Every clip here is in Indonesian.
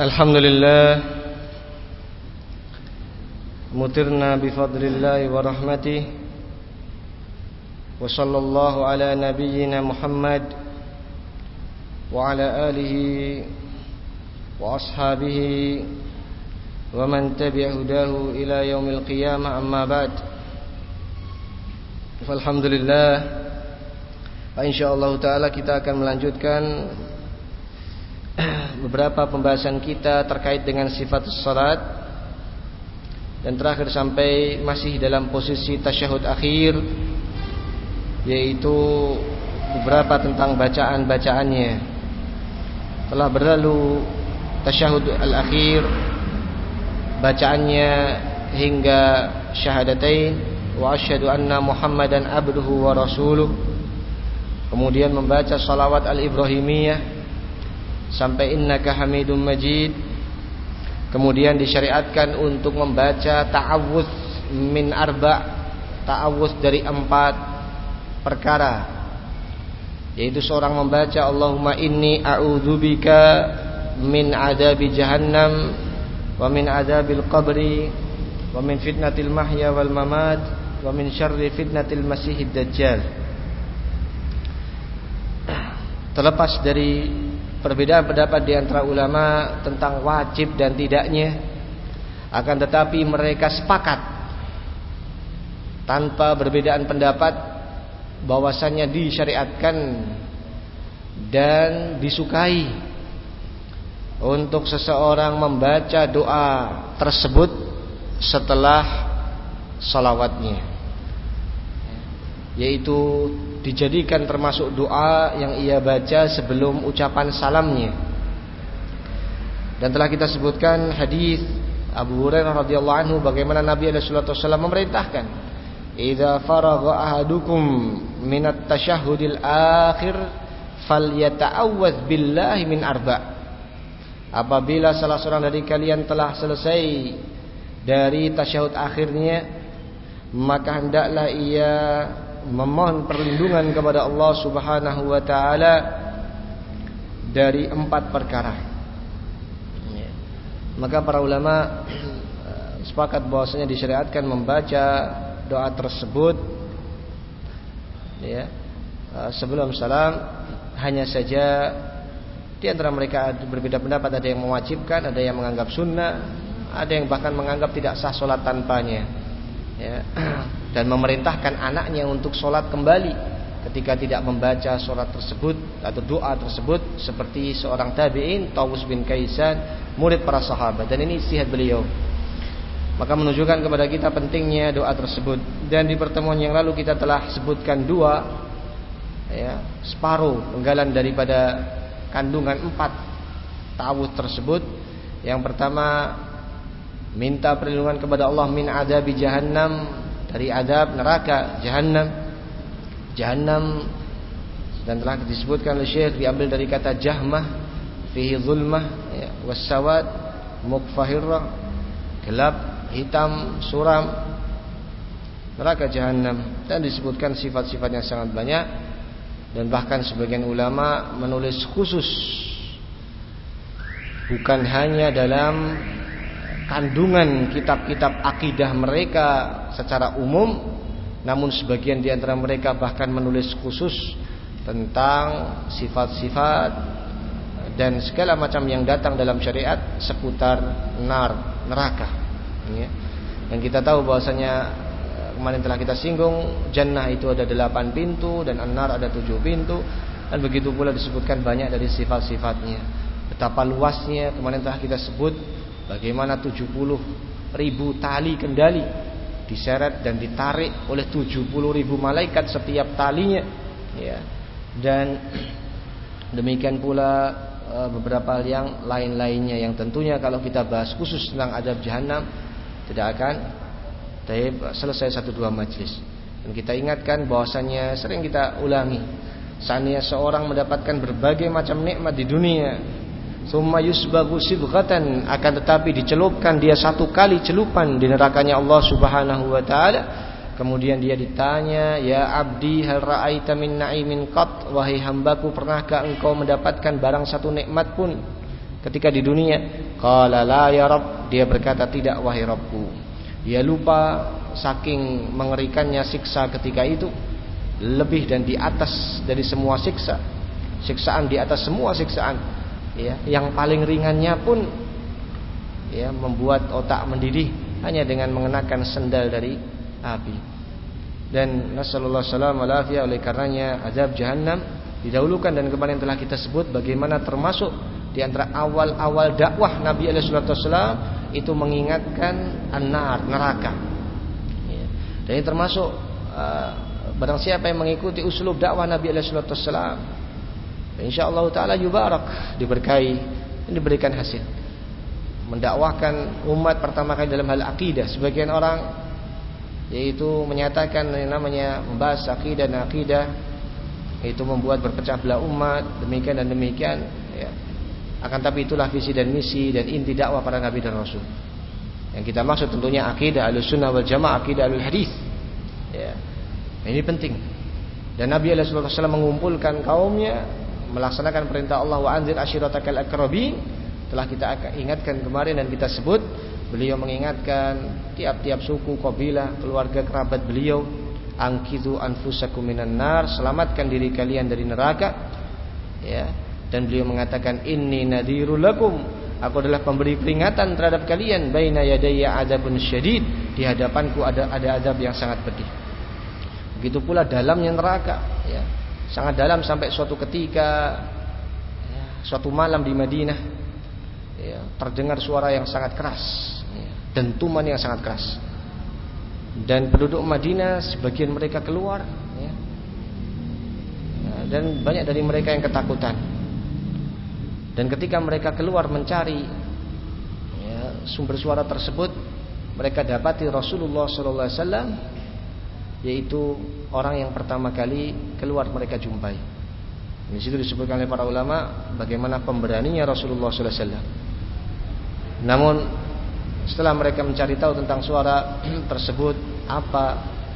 الحمد لله مطرنا بفضل الله ورحمته وصلى الله على نبينا محمد وعلى آله وأصحابه ومن تبع هداه إلى يوم القيامة أما بعد فالحمد لله InsyaAllah ta'ala kita akan melanjutkan beberapa pembahasan kita terkait dengan sifat salat. Dan terakhir sampai masih dalam posisi tasyahud akhir yaitu beberapa tentang bacaan-bacaannya. Telah berlalu tasyahud al-akhir bacaannya hingga syahadatain wa asyhadu anna muhammadan abduhu wa rasuluh. Kemudian membaca salawat al-ibrahimiyah sampai innaka hamidum majid. Kemudian disyariatkan untuk membaca ta'awudz min arba. Ta'awudz dari empat perkara. Yaitu seorang membaca Allahumma inni a'udzubika min adabi jahannam wa min adabil qabri wa min fitnatil mahya wal mamat wa min syarri fitnatil masihid dajjal. Terlepas dari perbedaan pendapat di antara ulama tentang wajib dan tidaknya akan tetapi mereka sepakat tanpa perbedaan pendapat bahwasannya disyariatkan dan disukai untuk seseorang membaca doa tersebut setelah salawatnya yaitu dijadikan termasuk doa yang ia baca sebelum ucapan salamnya. Dan telah kita sebutkan hadis Abu Hurairah radhiyallahu anhu bagaimana Nabi alaihi wasallam memerintahkan, "Idza faragha ahadukum minat tasyahhudil akhir falyata'awwadz billahi min arba'." Apabila salah seorang dari kalian telah selesai dari tasyahud akhirnya, maka hendaklah ia memohon perlindungan kepada Allah Subhanahu wa taala dari empat perkara. Ya. Maka para ulama eh, sepakat bahwasanya disyariatkan membaca doa tersebut ya eh, sebelum salam hanya saja di antara mereka berbeda pendapat ada yang mewajibkan ada yang menganggap sunnah ada yang bahkan menganggap tidak sah solat tanpanya ya dan memerintahkan anaknya untuk sholat kembali ketika tidak membaca sholat tersebut atau doa tersebut seperti seorang tabi'in Tawus bin Kaisan murid para sahabat. Dan ini istihad beliau. Maka menunjukkan kepada kita pentingnya doa tersebut. Dan di pertemuan yang lalu kita telah sebutkan dua ya, separuh penggalan daripada kandungan empat ta'awud tersebut. Yang pertama minta perlindungan kepada Allah min adabi jahannam dari adab neraka jahannam. Jahannam dan telah disebutkan oleh Syekh diambil dari kata jahmah fihi zulmah ya, wasawad mukfahirah gelap hitam suram. Neraka jahannam. Dan disebutkan sifat-sifat yang sangat banyak. Dan bahkan sebagian ulama menulis khusus. Bukan hanya dalam kandungan kitab-kitab akidah mereka secara umum namun sebagian di antara mereka bahkan menulis khusus tentang sifat-sifat dan segala macam yang datang dalam syariat seputar nar neraka. Ya. dan kita tahu bahwasanya eh, kemarin telah kita singgung jannah itu ada delapan pintu dan an-nar ada tujuh pintu. Dan begitu pula disebutkan banyak dari sifat-sifatnya. Betapa luasnya kemarin telah kita sebut Bagaimana 70 ribu tali kendali diseret dan ditarik oleh 70 ribu malaikat setiap talinya. Ya. Dan demikian pula e, beberapa hal yang lain-lainnya yang tentunya kalau kita bahas khusus tentang adab jahanam tidak akan selesai satu dua majlis. Dan kita ingatkan bahwasanya sering kita ulangi seandainya seorang mendapatkan berbagai macam nikmat di dunia Summa yusbagu akan tetapi dicelupkan dia satu kali celupan di nerakanya Allah Subhanahu wa taala. Kemudian dia ditanya, "Ya abdi, hal ra'aita min na'imin qat?" Wahai hambaku, pernahkah engkau mendapatkan barang satu nikmat pun ketika di dunia? Qala la ya Rabb, dia berkata tidak wahai Rabbku. Dia lupa saking mengerikannya siksa ketika itu lebih dan di atas dari semua siksa. Siksaan di atas semua siksaan. Ya, yang paling ringannya pun ya membuat otak mendidih hanya dengan mengenakan sendal dari api. Dan nasallallahu salam oleh karenanya azab jahannam didahulukan dan kemarin telah kita sebut bagaimana termasuk di antara awal-awal dakwah Nabi alaihi wasallam itu mengingatkan an-nar, neraka. Ya. Dan ini termasuk uh, barang siapa yang mengikuti uslub dakwah Nabi alaihi wasallam insyaallah taala yubarak diberkahi dan diberikan hasil. Mendakwahkan umat pertama kali dalam hal akidah sebagian orang yaitu menyatakan yang namanya membahas akidah dan akidah itu membuat berpecah belah umat demikian dan demikian ya akan tapi itulah visi dan misi dan inti dakwah para nabi dan rasul. Yang kita maksud tentunya akidah Ahlussunnah wal Jamaah, akidah Ahlul Hadis. Ya. Ini penting. Dan Nabi wasallam mengumpulkan kaumnya melaksanakan perintah Allah wa anzir ashiratakal akrabin. Telah kita ingatkan kemarin dan kita sebut beliau mengingatkan tiap-tiap suku, kabilah, keluarga kerabat beliau angkidu anfusakum minan nar, selamatkan diri kalian dari neraka. Ya, dan beliau mengatakan inni nadhirul lakum. Aku adalah pemberi peringatan terhadap kalian. Baina yadayya adzabun syadid. Di hadapanku ada ada azab yang sangat pedih. Begitu pula dalamnya neraka. Ya sangat dalam sampai suatu ketika ya, suatu malam di Madinah ya, terdengar suara yang sangat keras ya, dentuman yang sangat keras. Dan penduduk Madinah sebagian mereka keluar dan banyak dari mereka yang ketakutan. Dan ketika mereka keluar mencari sumber suara tersebut, mereka dapati Rasulullah SAW yaitu orang yang pertama kali keluar mereka jumpai. Di situ disebutkan oleh para ulama bagaimana pemberaninya Rasulullah SAW. Namun setelah mereka mencari tahu tentang suara tersebut apa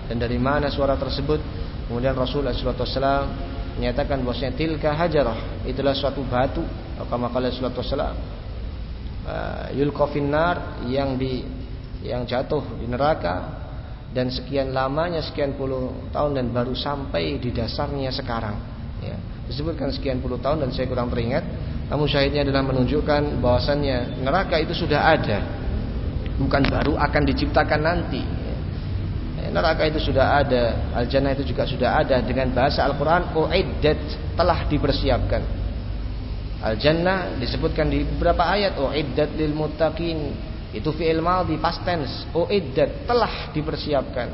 dan dari mana suara tersebut, kemudian Rasulullah SAW menyatakan bahwasanya tilka hajarah itulah suatu batu kama qala sallallahu wasallam uh, yulqa finnar yang di yang jatuh di neraka dan sekian lamanya sekian puluh tahun dan baru sampai di dasarnya sekarang. Ya disebutkan sekian puluh tahun dan saya kurang teringat. Namun syahidnya adalah menunjukkan bahwasannya neraka itu sudah ada. Bukan baru akan diciptakan nanti. Ya, neraka itu sudah ada al jannah itu juga sudah ada. Dengan bahasa Al-Qur'an uiddat telah dipersiapkan. Al-jannah disebutkan di beberapa ayat uiddat lil muttaqin. Itu fi'il madhi past tense. Uiddat telah dipersiapkan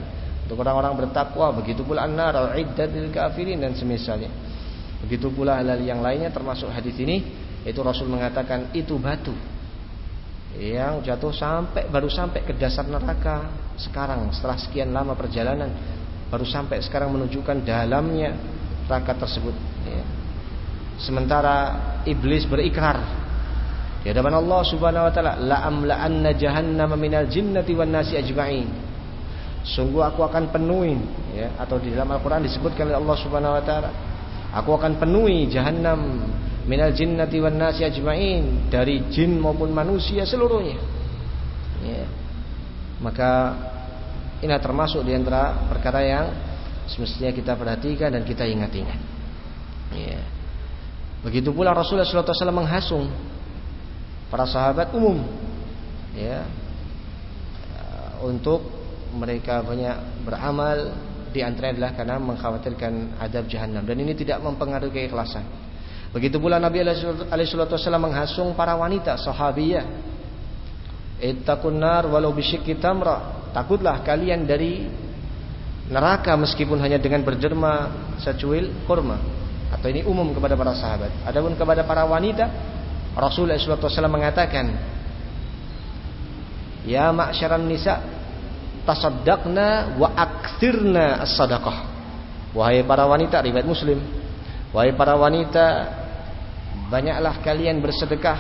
untuk orang-orang bertakwa. Begitu pula an-nar uiddat lil kafirin dan semisalnya. Begitu pula hal yang lainnya termasuk hadis ini itu Rasul mengatakan itu batu yang jatuh sampai baru sampai ke dasar neraka sekarang setelah sekian lama perjalanan baru sampai sekarang menunjukkan dalamnya neraka tersebut ya. Sementara iblis berikrar di hadapan Allah Subhanahu wa taala, la amla'anna jahannama minal jinnati wan nasi ajma'in. Sungguh aku akan penuhi ya atau di dalam Al-Qur'an disebutkan oleh Allah Subhanahu wa taala, aku akan penuhi jahannam minal jinnati wan nasi ajma'in dari jin maupun manusia seluruhnya. Ya. Maka ini termasuk di antara perkara yang semestinya kita perhatikan dan kita ingat-ingat. Ya. Begitu pula Rasulullah SAW menghasung para sahabat umum, ya, untuk mereka banyak beramal di antara adalah karena mengkhawatirkan adab jahanam dan ini tidak mempengaruhi keikhlasan. Begitu pula Nabi Alaihissalam menghasung para wanita sahabiyah. Ittaqun nar walau bisyikki tamra. Takutlah kalian dari neraka meskipun hanya dengan berderma secuil kurma atau ini umum kepada para sahabat. Adapun kepada para wanita, Rasulullah SAW mengatakan, Ya ma'syaran nisa, tasaddaqna wa akthirna as-sadaqah. Wahai para wanita, riwayat Muslim. Wahai para wanita, banyaklah kalian bersedekah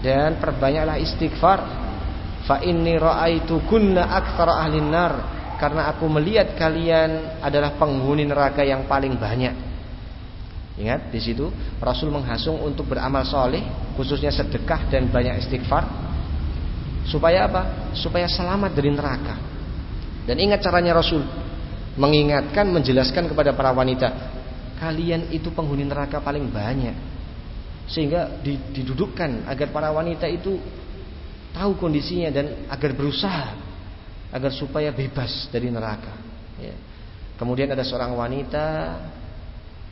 dan perbanyaklah istighfar. Fa inni ra'aitu kunna aktsara ahlin nar karena aku melihat kalian adalah penghuni neraka yang paling banyak. Ingat di situ Rasul menghasung untuk beramal soleh, khususnya sedekah dan banyak istighfar. Supaya apa? Supaya selamat dari neraka. Dan ingat caranya Rasul mengingatkan, menjelaskan kepada para wanita, kalian itu penghuni neraka paling banyak. Sehingga didudukkan agar para wanita itu tahu kondisinya dan agar berusaha agar supaya bebas dari neraka. Ya. Kemudian ada seorang wanita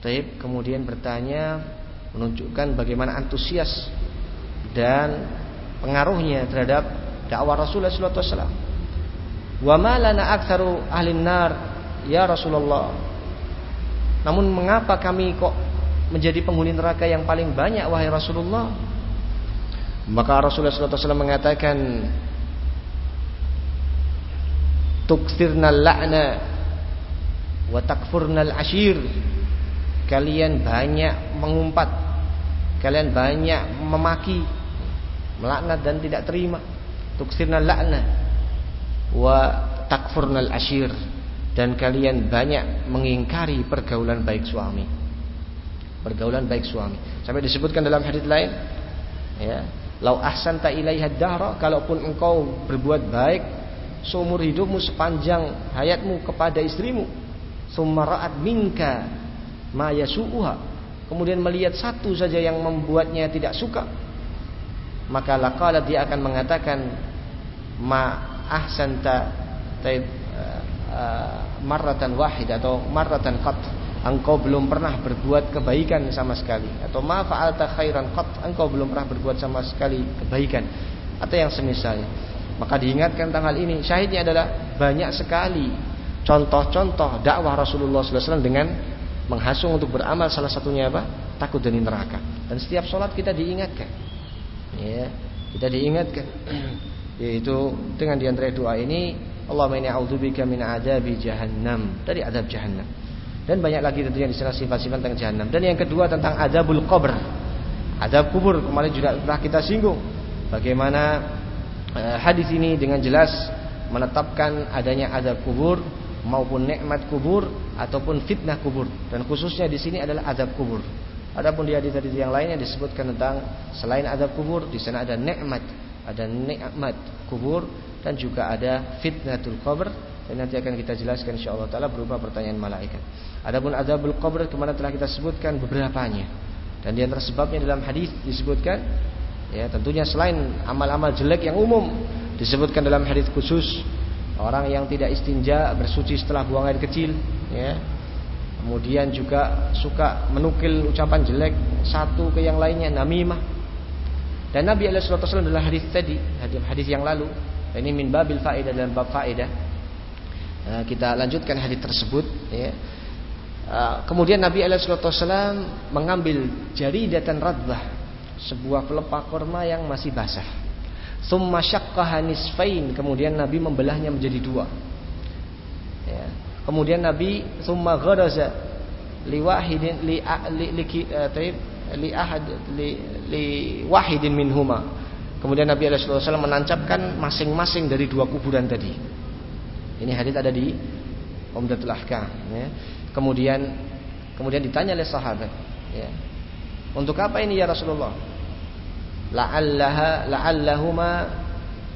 Taib kemudian bertanya menunjukkan bagaimana antusias dan pengaruhnya terhadap dakwah Rasulullah sallallahu alaihi wasallam. Wa ma lana aktsaru nar ya Rasulullah. Namun mengapa kami kok menjadi penghuni neraka yang paling banyak wahai Rasulullah? Maka Rasulullah sallallahu mengatakan tuksirnal la'na wa takfurnal ashir kalian banyak mengumpat. Kalian banyak memaki. Melaknat dan tidak terima. Tuksirna la'na wa takfurnal ashir dan kalian banyak mengingkari pergaulan baik suami. Pergaulan baik suami. Sampai disebutkan dalam hadis lain ya lau ahsanta ilaiha dahra kalaupun engkau berbuat baik seumur hidupmu sepanjang hayatmu kepada istrimu summa ra'at minka maya suuha kemudian melihat satu saja yang membuatnya tidak suka maka laqala dia akan mengatakan ma ahsanta taib uh, marratan wahid atau marratan qat. Engkau belum pernah berbuat kebaikan sama sekali. Atau ma fa'alta khairan qat. Engkau belum pernah berbuat sama sekali kebaikan. Atau yang semisalnya. Maka diingatkan tanggal ini syahidnya adalah banyak sekali contoh-contoh dakwah Rasulullah SAW dengan menghasung untuk beramal salah satunya apa? Takut dari neraka. Dan setiap sholat kita diingatkan. Ya, kita diingatkan yaitu dengan di antara doa ini Allahumma inni a'udzubika min adabi jahannam dari adab jahannam. Dan banyak lagi tentunya di sana sifat-sifat tentang jahannam. Dan yang kedua tentang adabul qabr. Adab kubur kemarin juga telah kita singgung bagaimana uh, hadis ini dengan jelas menetapkan adanya adab kubur maupun nikmat kubur ataupun fitnah kubur dan khususnya di sini adalah azab kubur. Adapun di hadis-hadis yang lainnya disebutkan tentang selain azab kubur di sana ada nikmat, ada nikmat kubur dan juga ada fitnatul qabr dan nanti akan kita jelaskan insyaallah taala berupa pertanyaan malaikat. Adapun azabul qabr kemarin telah kita sebutkan beberapanya. Dan di antara sebabnya dalam hadis disebutkan ya tentunya selain amal-amal jelek yang umum disebutkan dalam hadis khusus Orang yang tidak istinja bersuci setelah buang air kecil, ya. Kemudian juga suka menukil ucapan jelek satu ke yang lainnya namimah. Dan Nabi alaihi wasallam adalah hadis tadi, hadis yang lalu. Ini min babil faedah dalam bab faedah. Nah, kita lanjutkan hadis tersebut ya. Uh, kemudian Nabi alaihi wasallam mengambil jari dan radbah sebuah pelepah kurma yang masih basah. Summa. Kemudian Nabi membelahnya menjadi dua. Ya. Kemudian Nabi summa gharaza li wahidin li li li, li ahad li, li wahidin minhuma. Kemudian Nabi wasallam menancapkan masing-masing dari dua kuburan tadi. Ini hadis ada di Umdatul Ahkam ya. Kemudian kemudian ditanya oleh sahabat ya. Untuk apa ini ya Rasulullah? La'allaha la'allahuma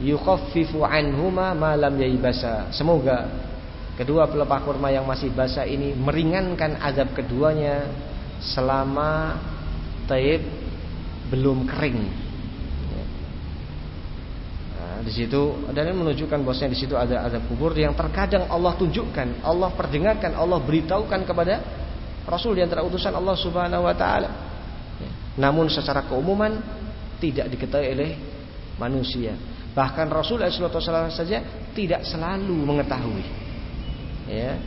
yukhaffifu anhuma ma lam yaibasa. Semoga kedua pelepah kurma yang masih basah ini meringankan azab keduanya selama taib belum kering. Nah, di situ dan ini menunjukkan bosnya di situ ada azab kubur yang terkadang Allah tunjukkan, Allah perdengarkan, Allah beritahukan kepada Rasul di antara utusan Allah Subhanahu wa taala. Namun secara keumuman tidak diketahui oleh manusia. Bahkan Rasulullah SAW saja tidak selalu mengetahui. Ya.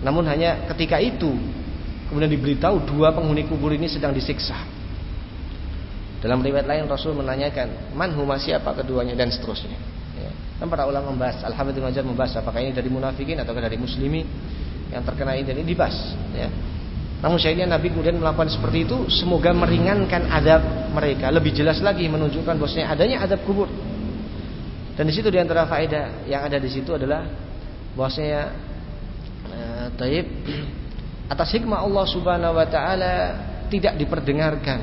Namun hanya ketika itu kemudian diberitahu dua penghuni kubur ini sedang disiksa. Dalam riwayat lain Rasul menanyakan man huma siapa keduanya dan seterusnya. Ya. Dan para ulama membahas Alhamdulillah membahas apakah ini dari munafikin atau dari muslimi yang terkena ini dan ini dibahas. Ya. Namun syahidnya Nabi kemudian melakukan seperti itu semoga meringankan adab mereka. Lebih jelas lagi menunjukkan bahwasanya adanya adab kubur. Dan di situ di antara faedah yang ada di situ adalah bahwasanya uh, taib atas hikmah Allah Subhanahu wa taala tidak diperdengarkan,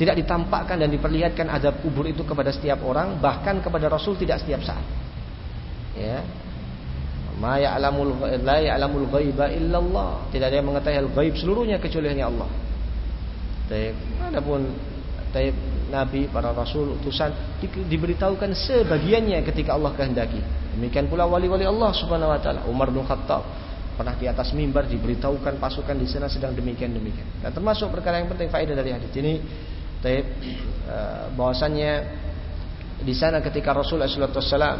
tidak ditampakkan dan diperlihatkan azab kubur itu kepada setiap orang, bahkan kepada Rasul tidak setiap saat. Ya. Ma ya'lamul la ya'lamul ghaiba illallah. Tidak ada yang mengetahui hal gaib seluruhnya kecuali hanya Allah. Baik, adapun taib nabi, para rasul, utusan di, diberitahukan sebagiannya ketika Allah kehendaki. Demikian pula wali-wali Allah Subhanahu wa taala, Umar bin Khattab pernah di atas mimbar diberitahukan pasukan di sana sedang demikian demikian. Dan termasuk perkara yang penting faedah dari hadis ini taib eh, bahwasannya di sana ketika Rasul sallallahu alaihi wasallam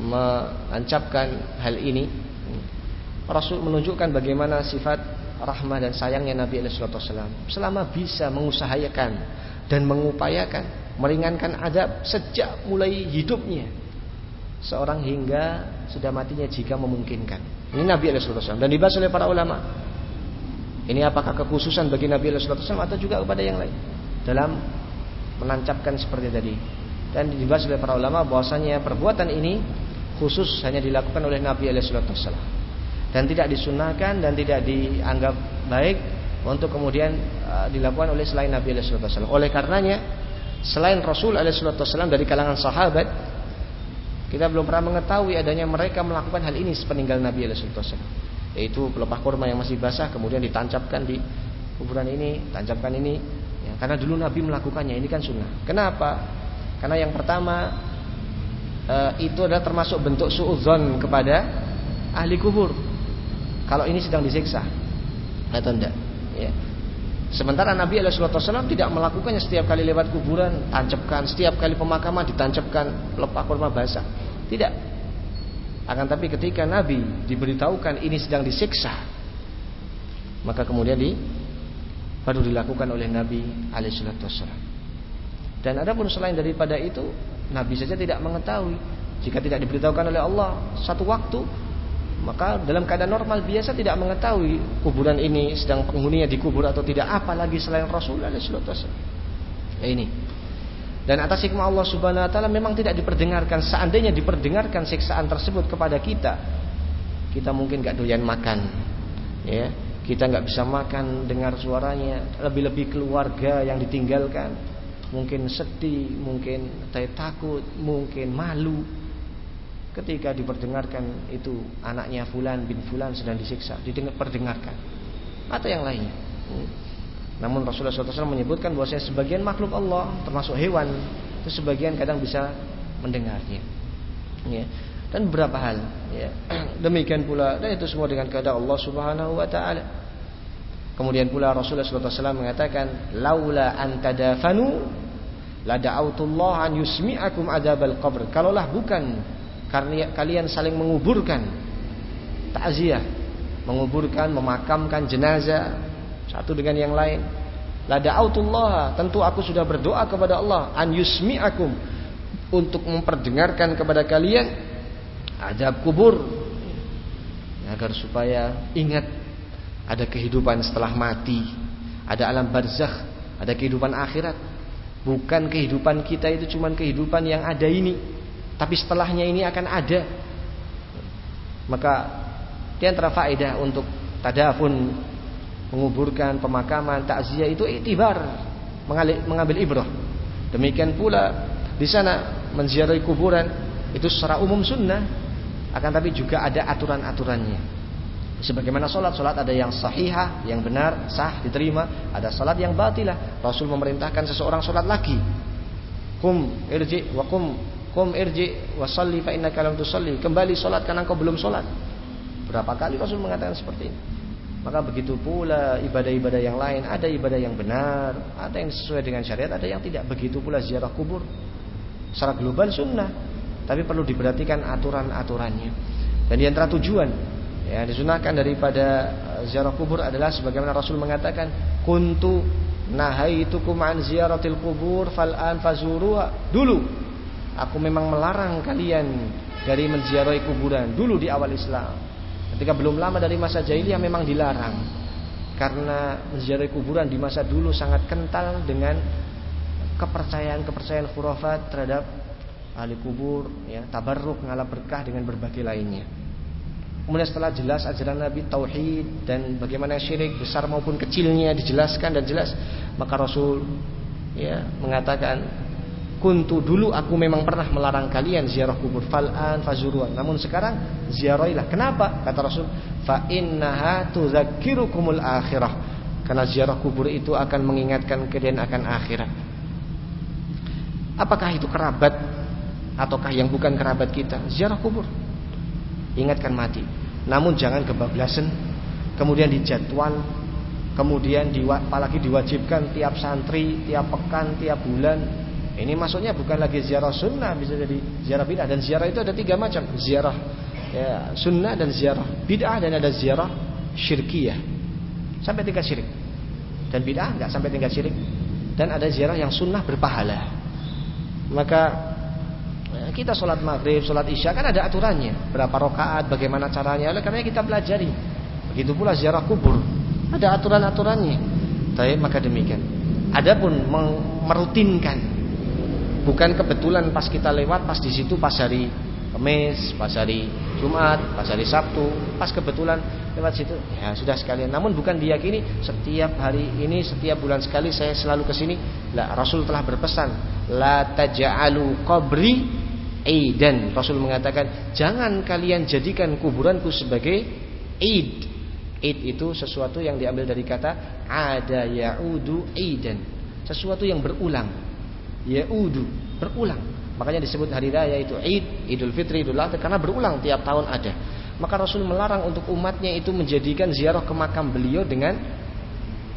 menancapkan hal ini Rasul menunjukkan bagaimana sifat rahmah dan sayangnya Nabi SAW selama bisa mengusahakan dan mengupayakan meringankan adab sejak mulai hidupnya seorang hingga sudah matinya jika memungkinkan. Ini Nabi SAW dan dibahas oleh para ulama. Ini apakah kekhususan bagi Nabi SAW atau juga kepada yang lain dalam menancapkan seperti tadi. Dan dibahas oleh para ulama bahwasanya perbuatan ini khusus hanya dilakukan oleh Nabi SAW dan tidak disunahkan dan tidak dianggap baik untuk kemudian uh, dilakukan oleh selain Nabi SAW. Oleh karenanya selain Rasul SAW dari kalangan sahabat kita belum pernah mengetahui adanya mereka melakukan hal ini sepeninggal Nabi SAW. Yaitu pelepah kurma yang masih basah kemudian ditancapkan di kuburan ini, tancapkan ini. Ya, karena dulu Nabi melakukannya, ini kan sunnah. Kenapa? Karena yang pertama itu adalah termasuk bentuk suudzon kepada ahli kubur kalau ini sedang disiksa atau tidak ya. Sementara Nabi SAW tidak melakukannya setiap kali lewat kuburan, tancapkan. Setiap kali pemakaman ditancapkan lepak kurma basah. Tidak. Akan tapi ketika Nabi diberitahukan ini sedang disiksa, maka kemudian di baru dilakukan oleh Nabi SAW. Dan ada pun selain daripada itu, Nabi saja tidak mengetahui. Jika tidak diberitahukan oleh Allah, satu waktu maka dalam keadaan normal biasa tidak mengetahui kuburan ini sedang penghuninya dikubur atau tidak. Apalagi selain Rasul ya ini. Dan atas hikmah Allah Subhanahu wa taala memang tidak diperdengarkan. Seandainya diperdengarkan siksaan tersebut kepada kita kita mungkin gak doyan makan. Ya kita nggak bisa makan dengar suaranya. Lebih-lebih keluarga yang ditinggalkan mungkin sedih mungkin takut mungkin malu ketika diperdengarkan itu anaknya fulan bin fulan sedang disiksa diperdengarkan atau yang lainnya hmm. namun Rasulullah SAW menyebutkan bahwa sebagian makhluk Allah termasuk hewan itu sebagian kadang bisa mendengarnya ya. dan beberapa hal ya. demikian pula dan itu semua dengan keadaan Allah Subhanahu Wa Taala kemudian pula Rasulullah SAW mengatakan laula antadafanu la da'autullah an yusmi'akum adzabal qabr kalaulah bukan karena kalian saling menguburkan takziah, menguburkan, memakamkan jenazah satu dengan yang lain. La da'autullah, tentu aku sudah berdoa kepada Allah an yusmi'akum untuk memperdengarkan kepada kalian adab kubur agar supaya ingat ada kehidupan setelah mati, ada alam barzakh, ada kehidupan akhirat. Bukan kehidupan kita itu cuma kehidupan yang ada ini, tapi setelahnya ini akan ada. Maka di antara faedah untuk tadafun menguburkan pemakaman takziah itu itibar mengambil ibrah. Demikian pula di sana menziarahi kuburan itu secara umum sunnah akan tapi juga ada aturan-aturannya. Sebagaimana sholat, sholat ada yang sahihah, yang benar, sah, diterima. Ada sholat yang batilah. Rasul memerintahkan seseorang sholat lagi. Kum irji wa kum Kum irji wa salli fa innaka lam tusalli. Kembali salat karena engkau belum salat. Berapa kali Rasul mengatakan seperti ini? Maka begitu pula ibadah-ibadah yang lain, ada ibadah yang benar, ada yang sesuai dengan syariat, ada yang tidak. Begitu pula ziarah kubur. Secara global sunnah, tapi perlu diperhatikan aturan-aturannya. Dan di antara tujuan ya disunahkan daripada eh, ziarah kubur adalah sebagaimana Rasul mengatakan, "Kuntu nahaitukum an ziyaratil kubur fal'an fazuruha." Dulu Aku memang melarang kalian dari menziarahi kuburan dulu di awal Islam. Ketika belum lama dari masa jahiliyah memang dilarang. Karena menziarahi kuburan di masa dulu sangat kental dengan kepercayaan-kepercayaan khurafat terhadap ahli kubur, ya, tabarruk, ngalap berkah dengan berbagai lainnya. Kemudian setelah jelas ajaran Nabi tauhid dan bagaimana syirik besar maupun kecilnya dijelaskan dan jelas, maka Rasul ya mengatakan kuntu dulu aku memang pernah melarang kalian ziarah kubur fal'an fazuruan. Namun sekarang ziarahilah. Kenapa? Kata Rasul, fa innaha tudzakkirukumul akhirah. Karena ziarah kubur itu akan mengingatkan kalian akan akhirat. Apakah itu kerabat ataukah yang bukan kerabat kita? Ziarah kubur. Ingatkan mati. Namun jangan kebablasan. Kemudian dijadwal. Kemudian diwa, apalagi diwajibkan tiap santri Tiap pekan, tiap bulan. Ini maksudnya bukan lagi ziarah sunnah Bisa jadi ziarah bid'ah. Dan ziarah itu ada tiga macam. Ziarah ya, sunnah dan ziarah bid'ah. Dan ada ziarah syirkiyah. Sampai tingkat syirik. Dan bid'ah nggak sampai tingkat syirik. Dan ada ziarah yang sunnah berpahala. Maka kita sholat maghrib, sholat isya kan ada aturannya. Berapa rokaat, bagaimana caranya. Oleh karena kita pelajari. Begitu pula ziarah kubur. Ada aturan-aturannya. Tapi maka demikian. Adapun merutinkan. Bukan kebetulan pas kita lewat, pas di situ pas hari Kamis, pas hari Jumat, pas hari Sabtu, pas kebetulan lewat situ, ya sudah sekalian. Namun bukan diyakini setiap hari ini, setiap bulan sekali saya selalu ke sini. Lah Rasul telah berpesan, la taj'alu qabri Aidan Rasul mengatakan jangan kalian jadikan kuburanku sebagai Aid Aid itu sesuatu yang diambil dari kata ada yaudu aidan sesuatu yang berulang. Yaudu berulang. Makanya disebut hari raya itu Aid Idul Fitri Idul Adha karena berulang tiap tahun ada. Maka Rasul melarang untuk umatnya itu menjadikan ziarah ke makam beliau dengan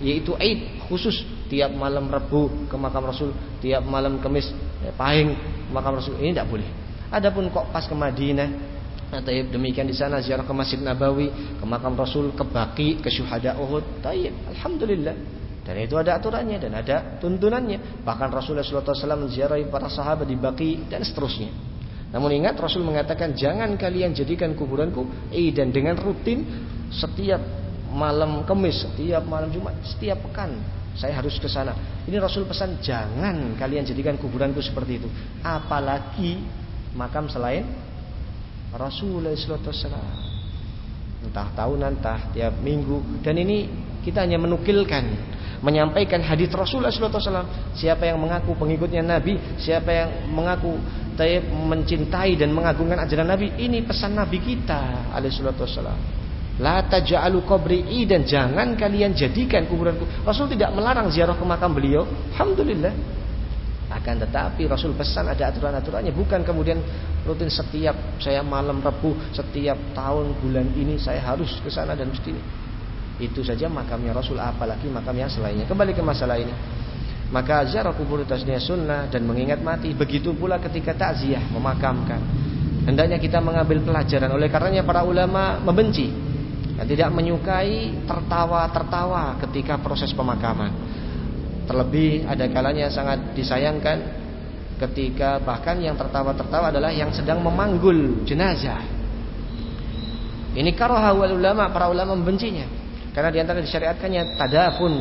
yaitu Aid khusus tiap malam Rabu ke makam Rasul, tiap malam Kamis ya, pahing makam Rasul. Ini tidak boleh. Adapun kok pas ke Madinah atau demikian di sana ziarah ke Masjid Nabawi, ke makam Rasul, ke Baqi, ke Syuhada Uhud. Tayyib, alhamdulillah. Dan itu ada aturannya dan ada tuntunannya. Bahkan Rasulullah SAW menziarahi para sahabat di Baqi dan seterusnya. Namun ingat Rasul mengatakan jangan kalian jadikan kuburanku dan dengan rutin setiap malam Kamis, setiap malam Jumat, setiap pekan saya harus ke sana. Ini Rasul pesan jangan kalian jadikan kuburanku seperti itu. Apalagi makam selain Rasulullah SAW. Entah tahunan, entah tiap minggu. Dan ini kita hanya menukilkan, menyampaikan hadis Rasulullah SAW. Siapa yang mengaku pengikutnya Nabi, siapa yang mengaku mencintai dan mengagungkan ajaran Nabi, ini pesan Nabi kita, alaihissalam. La taj'alu qabri dan jangan kalian jadikan kuburanku. Rasul tidak melarang ziarah ke makam beliau. Alhamdulillah. Akan tetapi Rasul pesan ada aturan-aturannya bukan kemudian rutin setiap saya malam Rabu setiap tahun bulan ini saya harus ke sana dan mesti itu saja makamnya Rasul apalagi makam yang selainnya. Kembali ke masalah ini. Maka ziarah kubur tasnya sunnah dan mengingat mati. Begitu pula ketika takziah memakamkan. Hendaknya kita mengambil pelajaran. Oleh karenanya para ulama membenci dan tidak menyukai tertawa-tertawa ketika proses pemakaman. Terlebih ada kalanya sangat disayangkan ketika bahkan yang tertawa-tertawa adalah yang sedang memanggul jenazah. Ini karoha ulama, para ulama membencinya. Karena di antara disyariatkannya tadafun,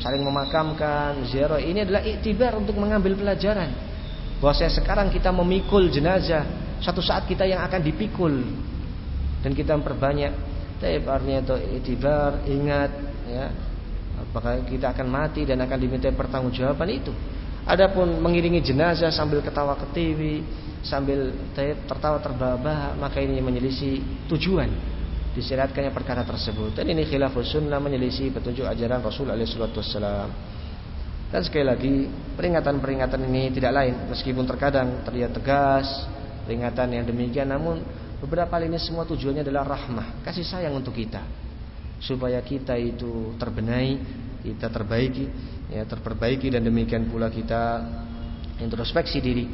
saling memakamkan, ziarah. Ini adalah iktibar untuk mengambil pelajaran. Bahwa sekarang kita memikul jenazah, satu saat kita yang akan dipikul dan kita memperbanyak tapi artinya itu itibar, ingat ya. Apakah kita akan mati dan akan diminta pertanggungjawaban itu. Adapun mengiringi jenazah sambil ketawa ketiwi, sambil tertawa terbahak maka ini menyelisih tujuan disyaratkannya perkara tersebut. Dan ini khilafus sunnah menyelisih petunjuk ajaran Rasul alaihi. Dan sekali lagi, peringatan-peringatan ini tidak lain meskipun terkadang terlihat tegas, peringatan yang demikian namun Beberapa hal ini semua tujuannya adalah rahmah, kasih sayang untuk kita. Supaya kita itu terbenahi, kita terbaiki, ya terperbaiki dan demikian pula kita introspeksi diri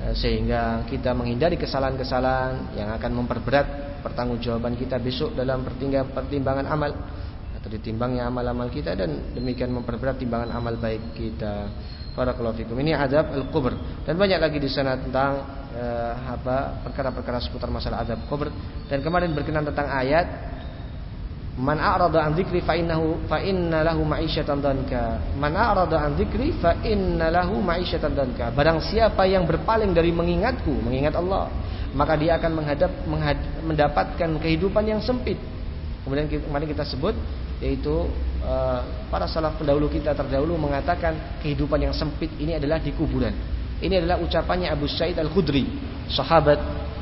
ya, sehingga kita menghindari kesalahan-kesalahan yang akan memperberat pertanggungjawaban kita besok dalam pertimbangan amal atau ditimbangnya amal-amal kita dan demikian memperberat timbangan amal baik kita. Barakallahu fikum. Ini adab al-kubur dan banyak lagi di sana tentang eh, apa perkara-perkara seputar masalah azab kubur dan kemarin berkenan tentang ayat man a'rada an dzikri fa innahu fa inna lahu ma'isyatan danka man a'rada an dzikri fa inna lahu ma'isyatan danka barang siapa yang berpaling dari mengingatku mengingat Allah maka dia akan menghadap, menghad, mendapatkan kehidupan yang sempit. Kemudian kemarin kita sebut yaitu uh, para salaf pendahulu kita terdahulu mengatakan kehidupan yang sempit ini adalah di kuburan. Ini adalah ucapannya Abu Sa'id Al-Khudri, sahabat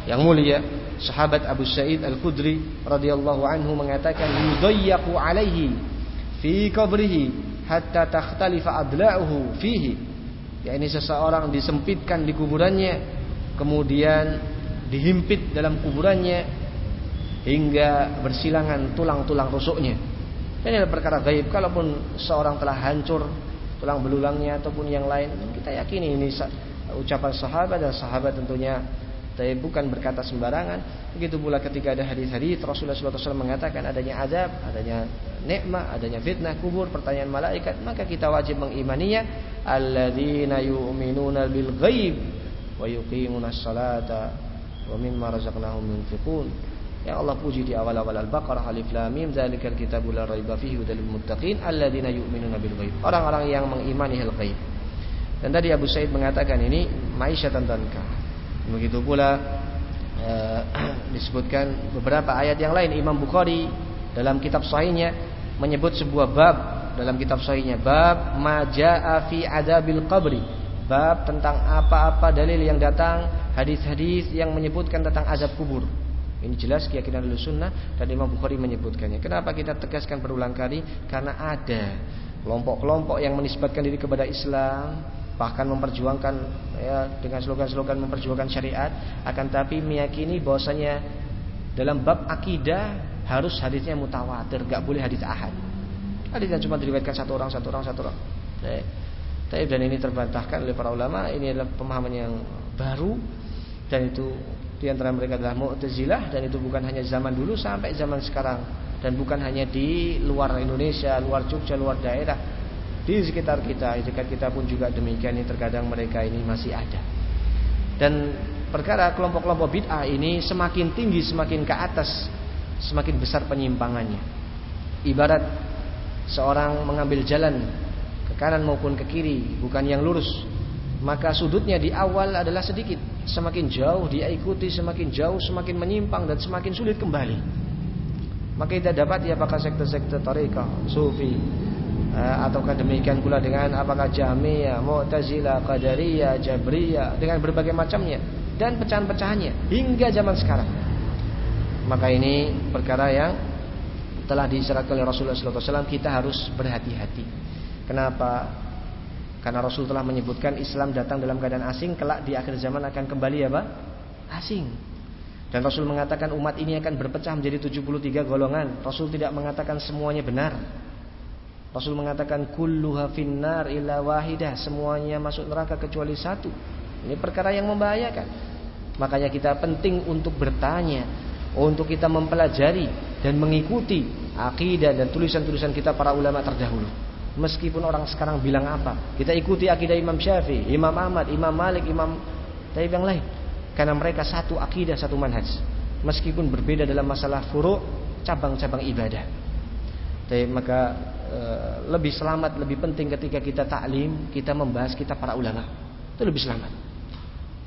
yang mulia, sahabat Abu Sa'id Al-Khudri radhiyallahu anhu mengatakan yudayyaqu alaihi fi qabrihi hatta takhtalifa adla'uhu fihi. Ya ini seseorang disempitkan di kuburannya, kemudian dihimpit dalam kuburannya hingga bersilangan tulang-tulang rusuknya. Ini adalah perkara gaib. Kalaupun seorang telah hancur tulang belulangnya ataupun yang lain, kita yakini ini ucapan sahabat dan sahabat tentunya tapi bukan berkata sembarangan. Begitu pula ketika ada hadis-hadis Rasulullah SAW mengatakan adanya azab, adanya nikmat, adanya fitnah kubur, pertanyaan malaikat, maka kita wajib mengimaninya. Alladzina yu'minuna bil ghaib wa yuqimuna salata wa mimma razaqnahum yunfiqun. Yang Allah puji di awal-awal Al-Baqarah Alif Lam Mim zalikal kitabul la raiba fihi hudal muttaqin alladzina yu'minuna bil ghaib. Orang-orang yang mengimani hal ghaib. Dan tadi Abu Said mengatakan ini ma'isyatan tanka. Begitu pula eh, disebutkan beberapa ayat yang lain Imam Bukhari dalam kitab sahihnya menyebut sebuah bab dalam kitab sahihnya bab majaa fi adabil qabri bab tentang apa-apa dalil yang datang hadis-hadis yang menyebutkan tentang azab kubur ini jelas keyakinan Ahlu Sunnah dan Imam Bukhari menyebutkannya. Kenapa kita tegaskan berulang kali? Karena ada kelompok-kelompok yang menisbatkan diri kepada Islam, bahkan memperjuangkan ya dengan slogan-slogan memperjuangkan syariat, akan tapi meyakini bahwasanya dalam bab akidah harus hadisnya mutawatir, gak boleh hadis ahad. Hadis yang cuma diriwayatkan satu orang, satu orang, satu orang. Tapi dan ini terbantahkan oleh para ulama. Ini adalah pemahaman yang baru dan itu di antara mereka adalah Mu'tazilah dan itu bukan hanya zaman dulu sampai zaman sekarang dan bukan hanya di luar Indonesia, luar Jogja, luar daerah. Di sekitar kita, di dekat kita pun juga demikian ini terkadang mereka ini masih ada. Dan perkara kelompok-kelompok bid'ah ini semakin tinggi, semakin ke atas, semakin besar penyimpangannya. Ibarat seorang mengambil jalan ke kanan maupun ke kiri, bukan yang lurus, maka sudutnya di awal adalah sedikit semakin jauh dia ikuti semakin jauh semakin menyimpang dan semakin sulit kembali maka kita dapat ya apakah sekte-sekte tarikah sufi ataukah demikian pula dengan apakah Jahmiyah, Mu'tazilah, Qadariyah, Jabriyah dengan berbagai macamnya dan pecahan-pecahannya hingga zaman sekarang. Maka ini perkara yang telah disyaratkan oleh Rasulullah SAW kita harus berhati-hati. Kenapa? Karena Rasul telah menyebutkan Islam datang dalam keadaan asing, kelak di akhir zaman akan kembali apa? Asing. Dan Rasul mengatakan umat ini akan berpecah menjadi 73 golongan. Rasul tidak mengatakan semuanya benar. Rasul mengatakan kulluha finnar illa wahidah, semuanya masuk neraka kecuali satu. Ini perkara yang membahayakan. Makanya kita penting untuk bertanya, untuk kita mempelajari dan mengikuti akidah dan tulisan-tulisan kita para ulama terdahulu. Meskipun orang sekarang bilang apa, kita ikuti akidah Imam Syafi'i, Imam Ahmad, Imam Malik, Imam Taib yang lain. Karena mereka satu akidah, satu manhaj. Meskipun berbeda dalam masalah furu' cabang-cabang ibadah. Maka lebih selamat, lebih penting ketika kita taklim, kita membahas kita para ulama. Itu lebih selamat.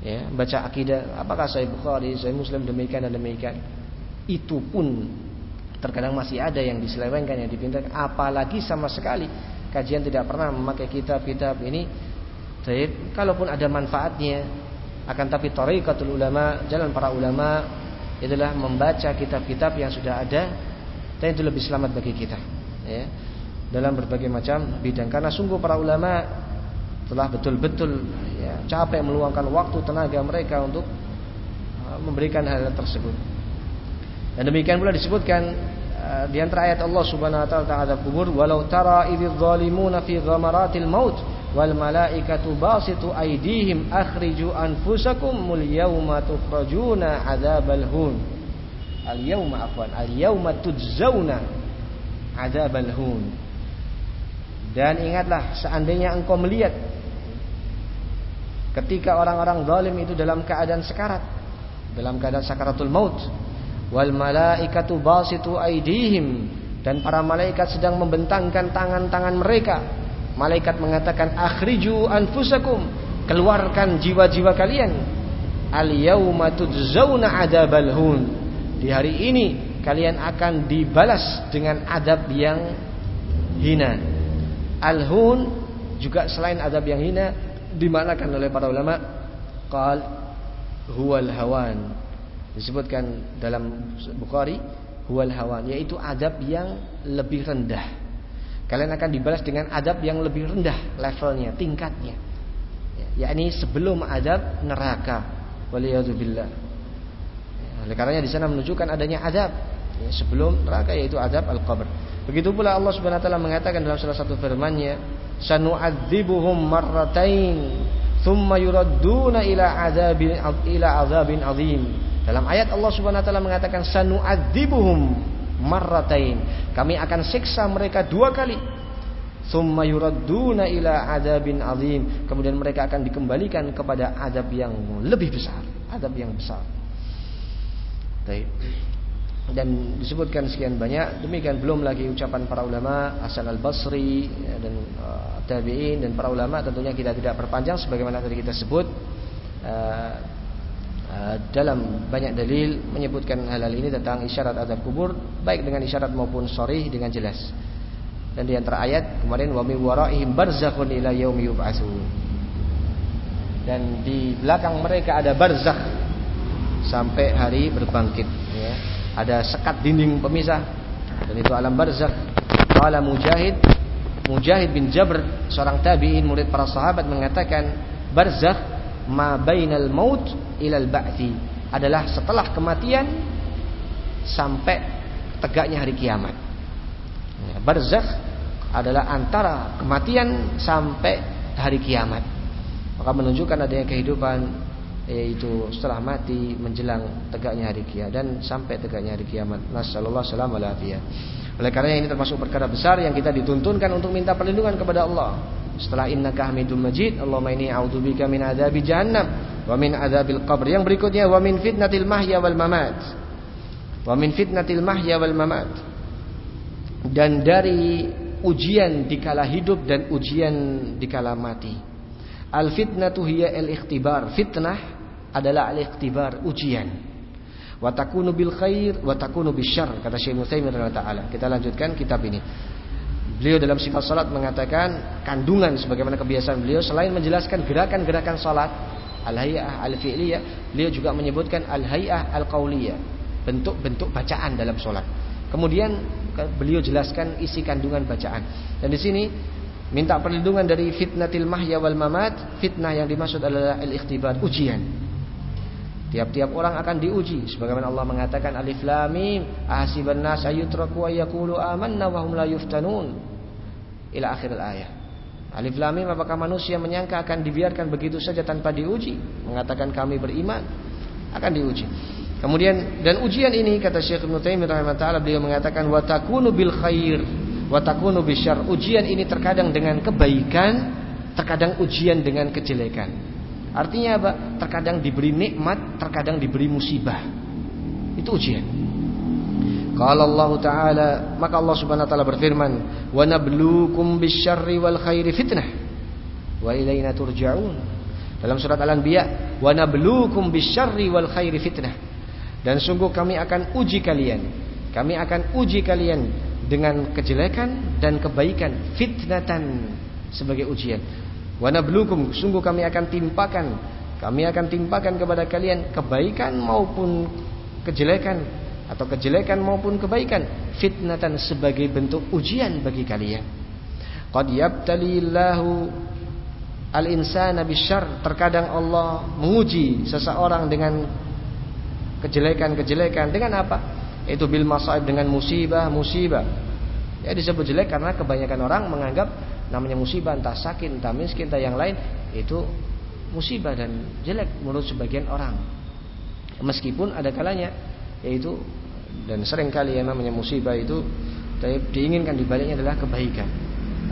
Ya, baca akidah, apakah saya Bukhari, saya Muslim demikian dan demikian. Itu pun terkadang masih ada yang diselewengkan, yang dipindah, apalagi sama sekali kajian tidak pernah memakai kitab-kitab ini. Jadi, kalaupun ada manfaatnya, akan tapi tariqatul ulama, jalan para ulama adalah membaca kitab-kitab yang sudah ada dan itu lebih selamat bagi kita. Ya. Dalam berbagai macam bidang. Karena sungguh para ulama telah betul-betul ya, capek meluangkan waktu tenaga mereka untuk uh, memberikan hal tersebut. Dan demikian pula disebutkan Eh, di antara ayat Allah Subhanahu wa taala tentang kubur walau tara idzal zalimuna fi ghamaratil maut wal malaikatu basitu aydihim akhriju anfusakum mul yauma tukhrajuna adzabal hun. Al yauma afwan al yauma tujzauna adzabal hun dan ingatlah seandainya engkau melihat ketika orang-orang zalim itu dalam keadaan sekarat dalam keadaan sakaratul maut wal malaikatu basitu aidihim dan para malaikat sedang membentangkan tangan-tangan mereka. Malaikat mengatakan akhriju anfusakum, keluarkan jiwa-jiwa kalian. al-yauma tudzawna adzabal hun. Di hari ini kalian akan dibalas dengan adab yang hina. Al-hun juga selain adab yang hina dimanakan oleh para ulama qal huwal hawan. Disebutkan dalam Bukhari huwal hawan yaitu adab yang lebih rendah. Kalian akan dibalas dengan adab yang lebih rendah levelnya, tingkatnya. Ya, yakni sebelum adab neraka Waliyadzubillah. Ya, oleh karenanya di sana menunjukkan adanya adab ya, sebelum neraka yaitu adab al-qabr. Begitu pula Allah Subhanahu wa taala mengatakan dalam salah satu firman-Nya, "Sanu'adzibuhum marratain, thumma yuradduna ila adzabin ila adzabin azim." Dalam ayat Allah Subhanahu wa taala mengatakan sanu'adzibuhum marratain. Kami akan siksa mereka dua kali Thumma yuradduna ila adabin azim. Kemudian mereka akan dikembalikan kepada adab yang lebih besar, adab yang besar. Baik. Dan disebutkan sekian banyak, demikian belum lagi ucapan para ulama Hasan al-Basri ya, dan uh, tabi'in dan para ulama tentunya kita tidak perpanjang sebagaimana tadi kita sebut uh, uh, dalam banyak dalil menyebutkan hal-hal ini tentang isyarat adab kubur baik dengan isyarat maupun sorry dengan jelas. Dan di antara ayat kemarin wa min waraihim barzakhun ila yaumi yub'atsun. Dan di belakang mereka ada barzakh sampai hari berbangkit ya. Ada sekat dinding pemisah dan itu alam barzakh. Qala Mujahid Mujahid bin Jabr seorang tabi'in murid para sahabat mengatakan barzakh ma bainal maut ilal ba'thi adalah setelah kematian sampai tegaknya hari kiamat. Ya, barzakh adalah antara kematian sampai hari kiamat. Maka menunjukkan adanya kehidupan yaitu setelah mati menjelang tegaknya hari kiamat dan sampai tegaknya hari kiamat. Nasallallahu alaihi Oleh karena ini termasuk perkara besar yang kita dituntunkan untuk minta perlindungan kepada Allah. Setelah innaka hamidul majid, Allahumma inni a'udzubika min adzabi jahannam wa min adzabil qabr. Yang berikutnya wa min fitnatil mahya wal mamat. Wa min fitnatil mahya wal mamat dan dari ujian dikala hidup dan ujian dikala mati. Al fitnatu hiya al ikhtibar. Fitnah adalah al ikhtibar, ujian. Wa takunu bil khair wa takunu bisyarr kata Syekh Muhammad taala. Kita lanjutkan kitab ini. Beliau dalam sifat salat mengatakan kandungan sebagaimana kebiasaan beliau selain menjelaskan gerakan-gerakan salat al-hay'ah al-fi'liyah, beliau juga menyebutkan al-hay'ah al-qauliyah, bentuk-bentuk bacaan dalam salat. Kemudian beliau jelaskan isi kandungan bacaan. Dan di sini minta perlindungan dari fitnatil mahya wal mamat. Fitnah yang dimaksud adalah al-ikhtibar, ujian. Tiap-tiap orang akan diuji sebagaimana Allah mengatakan alif lam mim ahsiban nas ayutraku ayaqulu amanna wa hum la yuftanun ila akhir ayat. Alif lam mim apakah manusia menyangka akan dibiarkan begitu saja tanpa diuji? Mengatakan kami beriman akan diuji. Kemudian dan ujian ini kata Syekh Ibnu Taimiyah rahimahullah beliau mengatakan wa takunu bil khair wa takunu bisyarr. Ujian ini terkadang dengan kebaikan, terkadang ujian dengan kejelekan. Artinya apa? Terkadang diberi nikmat, terkadang diberi musibah. Itu ujian. Kalau Allah Ta'ala Maka Allah Subhanahu Wa Ta'ala berfirman Wa nablukum bisyarri wal khairi fitnah Wa ilayna turja'un Dalam surat Al-Anbiya Wa nablukum bisyarri wal khairi fitnah dan sungguh kami akan uji kalian. Kami akan uji kalian dengan kejelekan dan kebaikan, fitnatan sebagai ujian. Wa nablukum sungguh kami akan timpakan, kami akan timpakan kepada kalian kebaikan maupun kejelekan atau kejelekan maupun kebaikan, fitnatan sebagai bentuk ujian bagi kalian. Qad yabtalillahu al-insana bisyarr. Terkadang Allah menguji seseorang dengan kejelekan-kejelekan dengan apa? Itu bil masaib dengan musibah, musibah. Ya disebut jelek karena kebanyakan orang menganggap namanya musibah entah sakit, entah miskin, entah yang lain itu musibah dan jelek menurut sebagian orang. Meskipun ada kalanya yaitu dan sering kali yang namanya musibah itu diinginkan dibaliknya adalah kebaikan.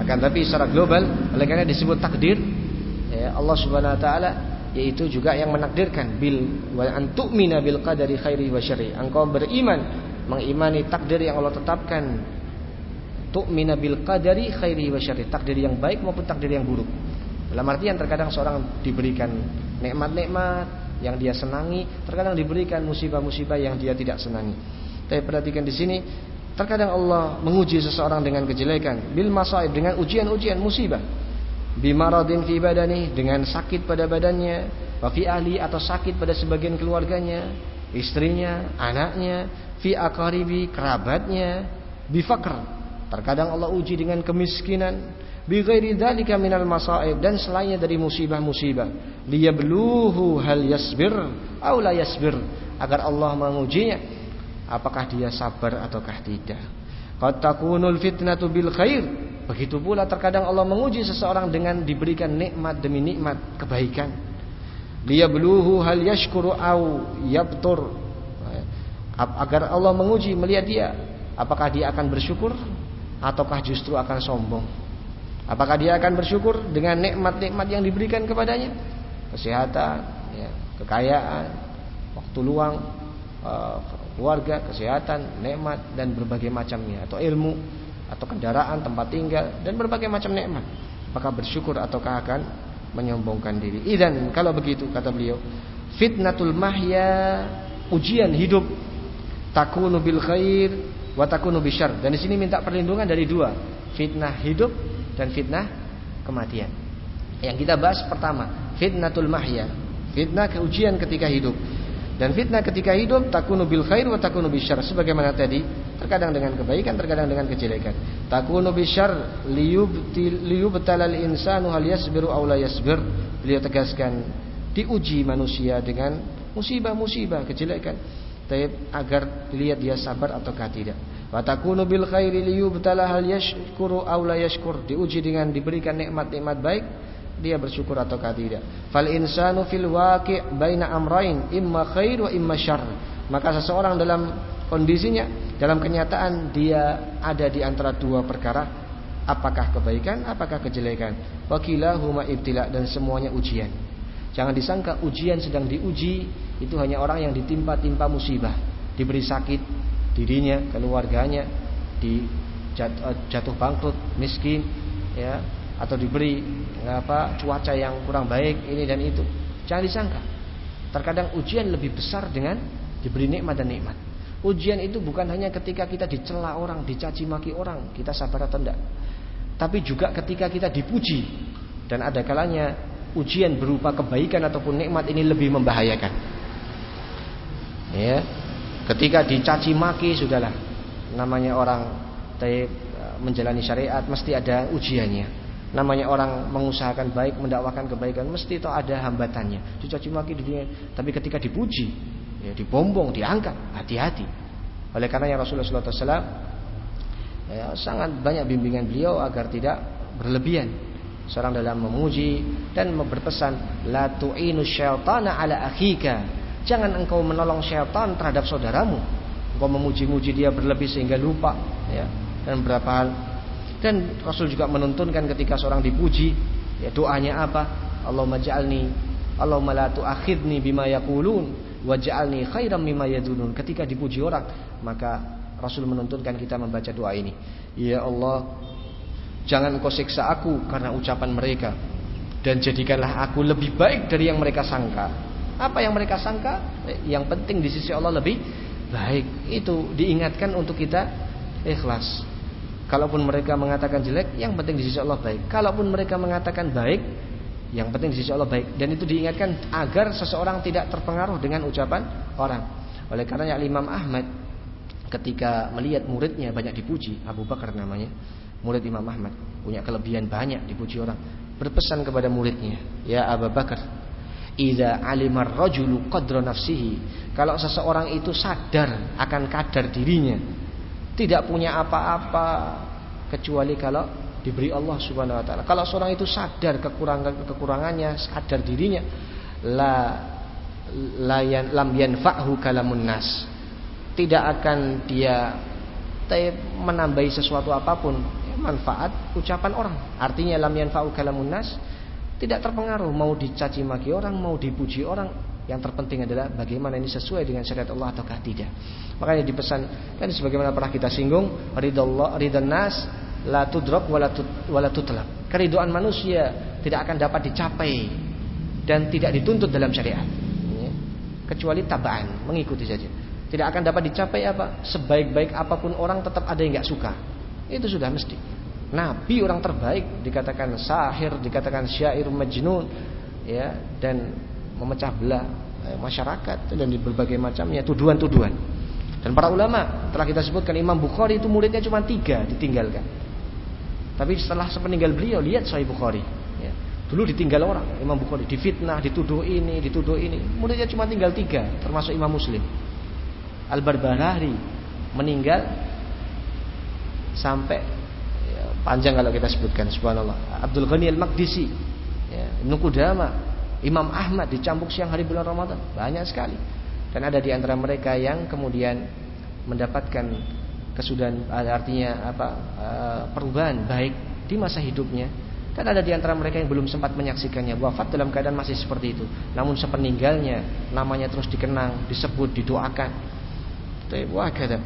Akan tapi secara global oleh karena disebut takdir ya Allah Subhanahu wa taala yaitu juga yang menakdirkan bil wa antu'mina bil qadari khairi wa syarri. Engkau beriman mengimani takdir yang Allah tetapkan. Tu'mina bil qadari khairi wa syarri. Takdir yang baik maupun takdir yang buruk. Dalam artian terkadang seorang diberikan nikmat-nikmat yang dia senangi, terkadang diberikan musibah-musibah yang dia tidak senangi. Tapi perhatikan di sini, terkadang Allah menguji seseorang dengan kejelekan, bil masaib dengan ujian-ujian musibah. Bimaradin fi badani dengan sakit pada badannya, wa fi ahli atau sakit pada sebagian keluarganya, istrinya, anaknya, fi akaribi kerabatnya, bifakr. Terkadang Allah uji dengan kemiskinan, bi ghairi dzalika minal masaib. Dan selainnya dari musibah-musibah. Liyabluhu hal yasbir aw la yasbir. Agar Allah mengujinya. Apakah dia sabar ataukah tidak? Qad takunul fitnatu bil khair. Begitu pula terkadang Allah menguji seseorang dengan diberikan nikmat demi nikmat kebaikan. Liyabluhu hal yashkuru aw yabtur. Agar Allah menguji melihat dia. Apakah dia akan bersyukur ataukah justru akan sombong Apakah dia akan bersyukur dengan nikmat-nikmat yang diberikan kepadanya? Kesehatan, ya, kekayaan, waktu luang, uh, keluarga, kesehatan, nikmat dan berbagai macamnya atau ilmu atau kendaraan, tempat tinggal dan berbagai macam nikmat. Apakah bersyukur ataukah akan menyombongkan diri? Idan kalau begitu kata beliau, fitnatul mahya ujian hidup takunu bil khair wa takunu bisyar. Dan di sini minta perlindungan dari dua, fitnah hidup dan fitnah kematian. Yang kita bahas pertama, fitnatul mahya, fitnah keujian ketika hidup. Dan fitnah ketika hidup takunu bil khair wa takunu bisyar sebagaimana tadi, terkadang dengan kebaikan, terkadang dengan kejelekan. Takunu bisyar liyubtil liyubtalal insanu hal yasbiru aw la yasbir. Beliau tegaskan diuji manusia dengan musibah-musibah kejelekan agar dilihat dia sabar ataukah tidak. Watakunu bil khairi liyubtala hal yashkuru aw la yashkur. Diuji dengan diberikan nikmat-nikmat baik, dia bersyukur ataukah tidak. Fal insanu fil waqi' baina amrain, imma khair wa imma syarr. Maka seseorang dalam kondisinya, dalam kenyataan dia ada di antara dua perkara, apakah kebaikan, apakah kejelekan. Wakilahuma ibtila dan semuanya ujian. Jangan disangka ujian sedang diuji itu hanya orang yang ditimpa-timpa musibah, diberi sakit, dirinya, keluarganya, di eh, jatuh bangkrut, miskin, ya, atau diberi apa cuaca yang kurang baik ini dan itu. Jangan disangka. Terkadang ujian lebih besar dengan diberi nikmat dan nikmat. Ujian itu bukan hanya ketika kita dicela orang, dicaci maki orang, kita sabar atau tidak. Tapi juga ketika kita dipuji dan ada kalanya ujian berupa kebaikan ataupun nikmat ini lebih membahayakan. Ya, Ketika dicaci maki sudahlah. Namanya orang e, menjalani syariat mesti ada ujiannya. Namanya orang mengusahakan baik, mendakwakan kebaikan mesti itu ada hambatannya. Dicaci maki di dunia, tapi ketika dipuji, ya dibombong, diangkat, hati-hati. Oleh karena yang Rasulullah SAW ya, sangat banyak bimbingan beliau agar tidak berlebihan. Seorang dalam memuji dan berpesan la tu'inu syaitana ala akhika Jangan engkau menolong syaitan terhadap saudaramu. Engkau memuji-muji dia berlebih sehingga lupa ya dan berapa hal. Dan Rasul juga menuntunkan ketika seorang dipuji, ya doanya apa? Allahumma ja'alni Allahumma la tu'akhidni bima yaqulun waj'alni khairam mimma yadunun. Ketika dipuji orang, maka Rasul menuntunkan kita membaca doa ini. Ya Allah, jangan engkau siksa aku karena ucapan mereka dan jadikanlah aku lebih baik dari yang mereka sangka. Apa yang mereka sangka? Yang penting di sisi Allah lebih baik. Itu diingatkan untuk kita ikhlas. Kalaupun mereka mengatakan jelek, yang penting di sisi Allah baik. Kalaupun mereka mengatakan baik, yang penting di sisi Allah baik. Dan itu diingatkan agar seseorang tidak terpengaruh dengan ucapan orang. Oleh karenanya Imam Ahmad ketika melihat muridnya banyak dipuji, Abu Bakar namanya, murid Imam Ahmad punya kelebihan banyak dipuji orang, berpesan kepada muridnya, "Ya Abu Bakar, Idza alimar rajulu qadra nafsihi. Kalau seseorang itu sadar akan kadar dirinya, tidak punya apa-apa kecuali kalau diberi Allah Subhanahu wa taala. Kalau seorang itu sadar kekurangan kekurangannya, sadar dirinya, la layan lam yanfa'hu kalamun nas. Tidak akan dia menambahi sesuatu apa pun manfaat ucapan orang. Artinya lam yanfa'u kalamun nas tidak terpengaruh mau dicaci maki orang, mau dipuji orang. Yang terpenting adalah bagaimana ini sesuai dengan syariat Allah ataukah tidak. Makanya dipesan kan sebagaimana pernah kita singgung, ridallah ridan nas la tudrak wala tutlab. Keriduan manusia tidak akan dapat dicapai dan tidak dituntut dalam syariat. Ya. kecuali tabaan, mengikuti saja. Tidak akan dapat dicapai apa? Sebaik-baik apa pun orang tetap ada yang nggak suka. Itu sudah mesti. Nabi orang terbaik dikatakan sahir, dikatakan syair majnun, ya dan memecah belah eh, masyarakat dan di berbagai macamnya tuduhan-tuduhan. Dan para ulama telah kita sebutkan Imam Bukhari itu muridnya cuma tiga ditinggalkan. Tapi setelah sepeninggal beliau lihat Sahih Bukhari. Ya. Dulu ditinggal orang Imam Bukhari difitnah, dituduh ini, dituduh ini. Muridnya cuma tinggal tiga termasuk Imam Muslim. Al-Barbahari meninggal sampai panjang kalau kita sebutkan subhanallah. Abdul Ghani Al-Maqdisi, ya, Ibnu Imam Ahmad dicambuk siang hari bulan Ramadan, banyak sekali. Dan ada di antara mereka yang kemudian mendapatkan kesudahan artinya apa eh, perubahan baik di masa hidupnya. Dan ada di antara mereka yang belum sempat menyaksikannya. Wafat dalam keadaan masih seperti itu. Namun sepeninggalnya namanya terus dikenang disebut didoakan. Wah kata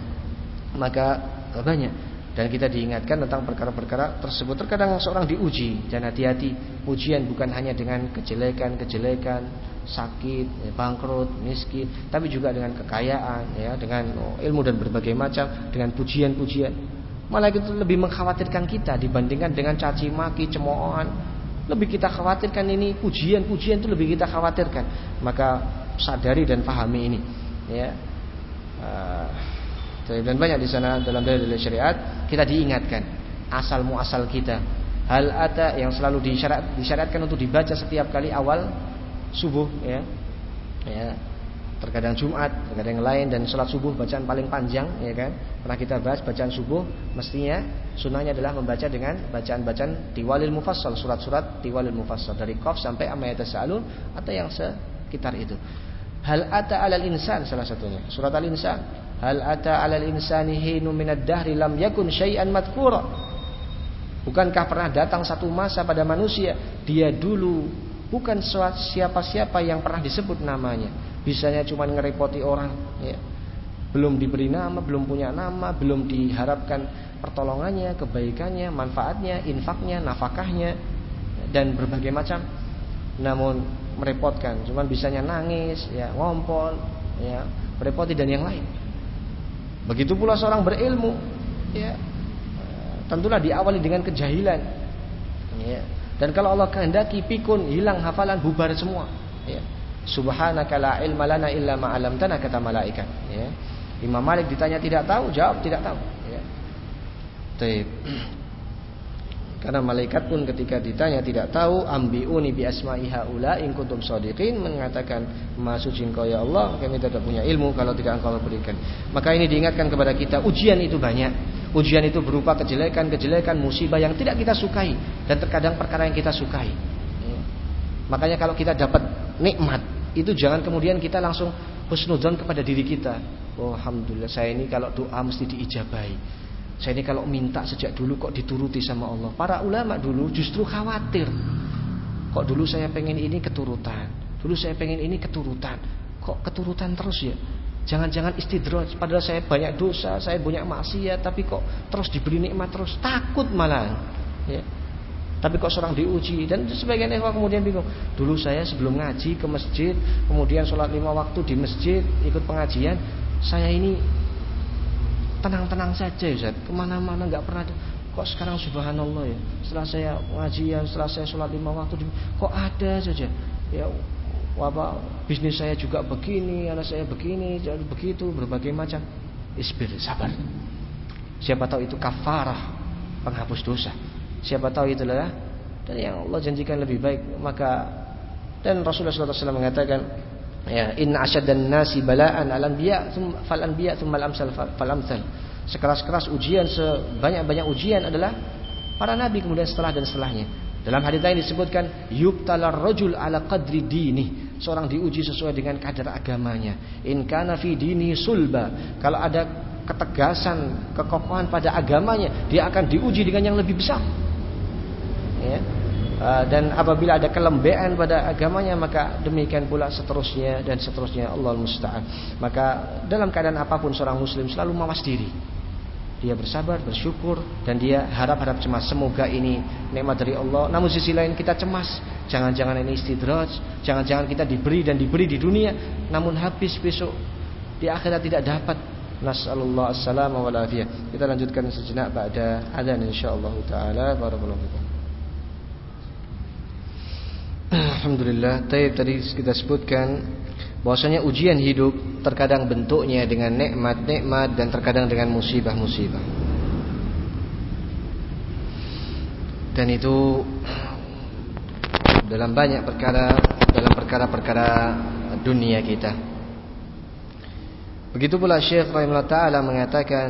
maka banyak dan kita diingatkan tentang perkara-perkara tersebut. Terkadang seorang diuji. Dan hati-hati. Ujian bukan hanya dengan kejelekan-kejelekan sakit ya, bangkrut miskin tapi juga dengan kekayaan ya dengan oh, ilmu dan berbagai macam dengan pujian-pujian. Malah itu lebih mengkhawatirkan kita dibandingkan dengan caci maki cemoohan. Lebih kita khawatirkan ini pujian-pujian itu lebih kita khawatirkan. Maka sadari dan pahami ini ya. Ah, dan banyak di sana dalam dalil syariat kita diingatkan asal muasal kita. Hal ada yang selalu disyarat, disyariatkan untuk dibaca setiap kali awal subuh ya. Ya. Terkadang Jumat, terkadang yang lain dan sholat subuh bacaan paling panjang ya kan. Pernah kita bahas bacaan subuh mestinya sunnahnya adalah membaca dengan bacaan-bacaan tiwalil mufassal, surat-surat tiwalil mufassal dari Qaf sampai amma yatasaalun atau yang sekitar itu. Hal ata alal insan salah satunya. Surat Al-Insan. Hal ata alal insani hinu minad dahri lam yakun syai'an madkura. Bukankah pernah datang satu masa pada manusia dia dulu bukan siapa-siapa yang pernah disebut namanya. Bisanya cuma ngerepoti orang, ya. Belum diberi nama, belum punya nama, belum diharapkan pertolongannya, kebaikannya, manfaatnya, infaknya, nafkahnya dan berbagai macam. Namun merepotkan, cuman bisanya nangis, ya ngompol, ya merepoti dan yang lain. Begitu pula seorang berilmu, ya tentulah diawali dengan kejahilan. Ya. Dan kalau Allah kehendaki pikun hilang hafalan bubar semua. Ya. Subhanaka la ilma lana illa ma 'allamtana kata malaikat. Ya. Imam Malik ditanya tidak tahu, jawab tidak tahu. Ya. Karena malaikat pun ketika ditanya tidak tahu ambiuni bi asma'i haula in kuntum shadiqin mengatakan Maha suci engkau ya Allah kami tidak punya ilmu kalau tidak engkau berikan. Maka ini diingatkan kepada kita ujian itu banyak. Ujian itu berupa kejelekan-kejelekan musibah yang tidak kita sukai dan terkadang perkara yang kita sukai. Ya. Makanya kalau kita dapat nikmat itu jangan kemudian kita langsung husnudzon kepada diri kita. Oh, alhamdulillah saya ini kalau doa mesti diijabahi. Saya ini kalau minta sejak dulu kok dituruti sama Allah. Para ulama dulu justru khawatir. Kok dulu saya pengen ini keturutan. Dulu saya pengen ini keturutan. Kok keturutan terus ya? Jangan-jangan istidroj. Padahal saya banyak dosa, saya banyak maksiat, tapi kok terus diberi nikmat terus. Takut malah. Ya. Tapi kok seorang diuji dan sebagian ikhwah kemudian bingung. Dulu saya sebelum ngaji ke masjid, kemudian sholat lima waktu di masjid, ikut pengajian, saya ini tenang-tenang saja Ustaz. Ke mana-mana nggak pernah kok sekarang subhanallah ya. Setelah saya ngajian, setelah saya sholat lima waktu, kok ada saja. Ya apa bisnis saya juga begini, anak saya begini, jadi begitu, berbagai macam. Isbir, sabar. Siapa tahu itu kafarah, penghapus dosa. Siapa tahu itu itulah dan yang Allah janjikan lebih baik maka dan Rasulullah SAW mengatakan Ya, inna asyaddan nasi bala'an al anbiya fal anbiya tsumma al amsal fal amsal. Sekeras-keras ujian sebanyak-banyak ujian adalah para nabi kemudian setelah dan setelahnya. Dalam hadis lain disebutkan yubtalar rajul ala qadri dini. Seorang diuji sesuai dengan kadar agamanya. In kana fi dini sulba. Kalau ada ketegasan, kekokohan pada agamanya, dia akan diuji dengan yang lebih besar. Ya. Ah, dan apabila ada kelembean pada agamanya maka demikian pula seterusnya dan seterusnya. Allah musta'an. Maka dalam keadaan apa pun seorang muslim selalu mawas diri. Dia bersabar, bersyukur dan dia harap-harap cemas. Semoga ini nikmat dari Allah. Namun sisi lain kita cemas, jangan-jangan ini istidraj, jangan-jangan kita diberi dan diberi di dunia. Namun habis besok di akhirat tidak dapat. Nasallallahu wal afiyah. Kita lanjutkan sejenak pada adzan insyaallah taala. Barakallahu. Alhamdulillah, tadi kita sebutkan bahwasanya ujian hidup terkadang bentuknya dengan nikmat-nikmat dan terkadang dengan musibah-musibah. Dan itu dalam banyak perkara dalam perkara-perkara dunia kita. Begitu pula Syekh Rahimahullah Ta'ala mengatakan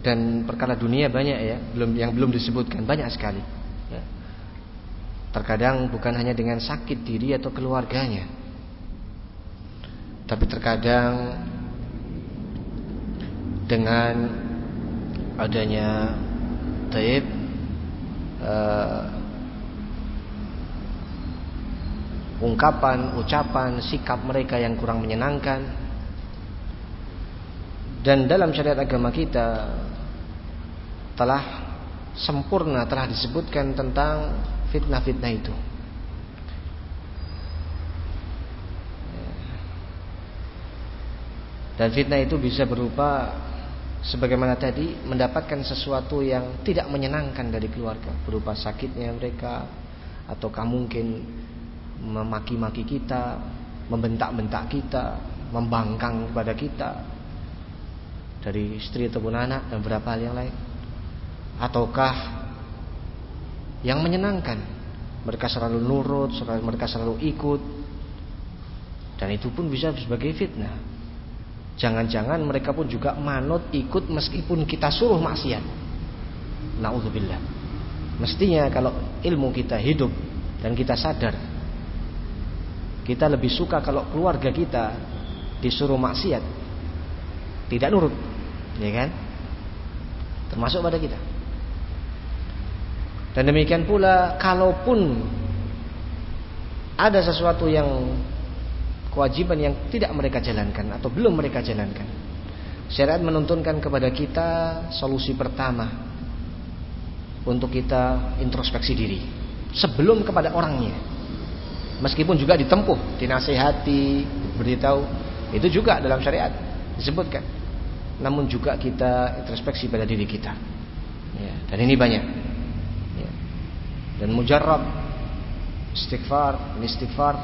dan perkara dunia banyak ya, belum yang belum disebutkan banyak sekali. Terkadang bukan hanya dengan sakit diri atau keluarganya. Tapi terkadang Dengan adanya Taib uh, Ungkapan, ucapan, sikap mereka yang kurang menyenangkan. Dan dalam syariat agama kita Telah sempurna telah disebutkan tentang fitnah-fitnah itu. Dan fitnah itu bisa berupa sebagaimana tadi mendapatkan sesuatu yang tidak menyenangkan dari keluarga, berupa sakitnya mereka ataukah mungkin memaki-maki kita, membentak-bentak kita, membangkang kepada kita dari istri ataupun anak dan beberapa hal yang lain. Ataukah yang menyenangkan. Mereka selalu nurut, mereka selalu ikut. Dan itu pun bisa sebagai fitnah. Jangan-jangan mereka pun juga manut ikut meskipun kita suruh maksiat. Nauzubillah. Mestinya kalau ilmu kita hidup dan kita sadar kita lebih suka kalau keluarga kita disuruh maksiat tidak nurut, ya kan? Termasuk pada kita. Dan demikian pula kalaupun ada sesuatu yang kewajiban yang tidak mereka jalankan atau belum mereka jalankan. Syariat menuntunkan kepada kita solusi pertama untuk kita introspeksi diri sebelum kepada orangnya. Meskipun juga ditempuh, dinasehati, beritahu, itu juga dalam syariat disebutkan. Namun juga kita introspeksi pada diri kita. Ya, dan ini banyak dan mujarrab istighfar istighfar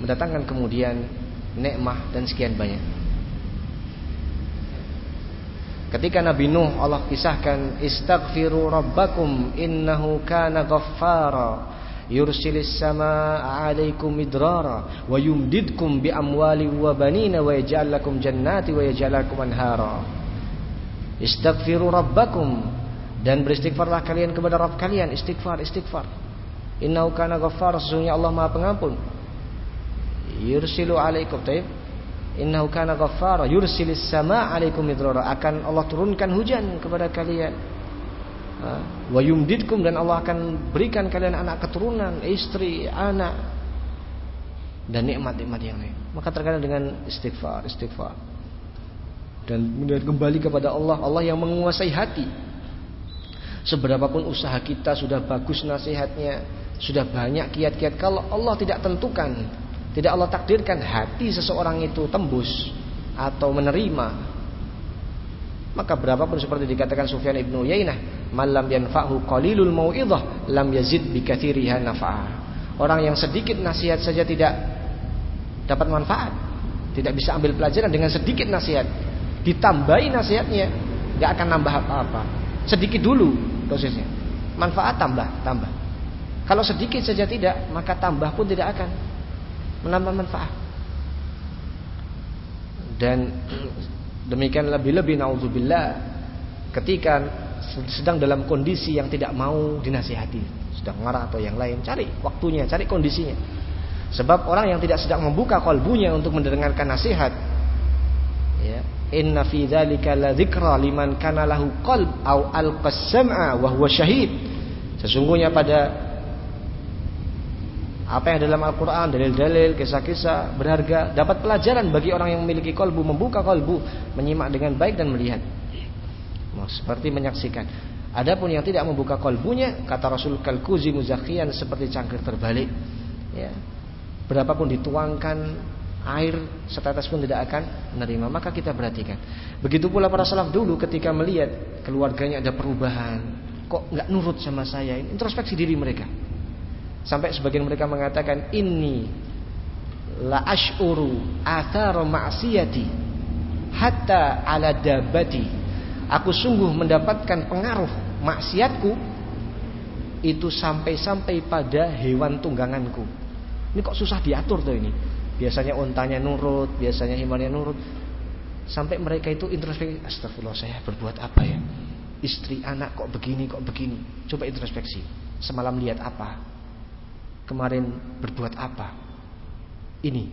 mendatangkan kemudian nikmah dan sekian banyak. Ketika Nabi Nuh Allah kisahkan istaghfiru rabbakum innahu kana ghaffara yursilis samaa 'alaikum midrara wa yumdidkum bi amwali wa banina wa yaj'al lakum jannati wa yaj'al lakum anhara. Istaghfiru rabbakum dan beristighfarlah kalian kepada Rabb kalian. Istighfar istighfar. Innahu kana ghaffar. Sesungguhnya Allah Maha Pengampun. Yursilu alaikum. Taib. Innahu kana ghaffara yursilis sama alaikum midrara. Akan Allah turunkan hujan kepada kalian. Wa yumdidkum. Dan Allah akan berikan kalian anak keturunan. Istri anak. Dan nikmat-nikmat yang lain. Maka terkadang dengan istighfar istighfar. Dan kembali kepada Allah Allah yang menguasai hati Seberapapun usaha kita sudah bagus nasihatnya, sudah banyak kiat-kiat kalau Allah tidak tentukan, tidak Allah takdirkan hati seseorang itu tembus atau menerima, maka berapapun seperti dikatakan Sufyan ibnu Yainah, malam yanfa'hu qalilul mau'idhah lam yazid bi katsiriha nafa'ah. Orang yang sedikit nasihat saja tidak dapat manfaat, tidak bisa ambil pelajaran dengan sedikit nasihat. Ditambahi nasihatnya, nggak akan nambah apa-apa. Sedikit dulu prosesnya. Manfaat tambah, tambah. Kalau sedikit saja tidak, maka tambah pun tidak akan menambah manfaat. Dan demikian lebih-lebih naudzubillah ketika sedang dalam kondisi yang tidak mau dinasihati, sedang marah atau yang lain, cari waktunya, cari kondisinya. Sebab orang yang tidak sedang membuka kalbunya untuk mendengarkan nasihat, ya, Inna fi dzalika ladzikra liman kana lahu qalb au alqas sam'a wa huwa syahid. Sesungguhnya pada Apa yang dalam Al-Quran, dalil-dalil, kisah-kisah berharga, dapat pelajaran bagi orang yang memiliki kolbu, membuka kolbu, menyimak dengan baik dan melihat. Oh, seperti menyaksikan. Adapun yang tidak membuka kolbunya, kata Rasul Kalkuzi Muzakhian seperti cangkir terbalik. Ya. Berapapun dituangkan air setetes pun tidak akan menerima. Maka kita perhatikan. Begitu pula para salaf dulu ketika melihat keluarganya ada perubahan, kok nggak nurut sama saya, introspeksi diri mereka. Sampai sebagian mereka mengatakan ini la ashuru athara ma'siyati hatta ala dabati. Aku sungguh mendapatkan pengaruh maksiatku itu sampai-sampai pada hewan tungganganku. Ini kok susah diatur tuh ini. Biasanya ontanya nurut, biasanya hewannya nurut. Sampai mereka itu introspeksi, astagfirullah saya berbuat apa ya? Istri anak kok begini, kok begini. Coba introspeksi. Semalam lihat apa? kemarin berbuat apa. Ini.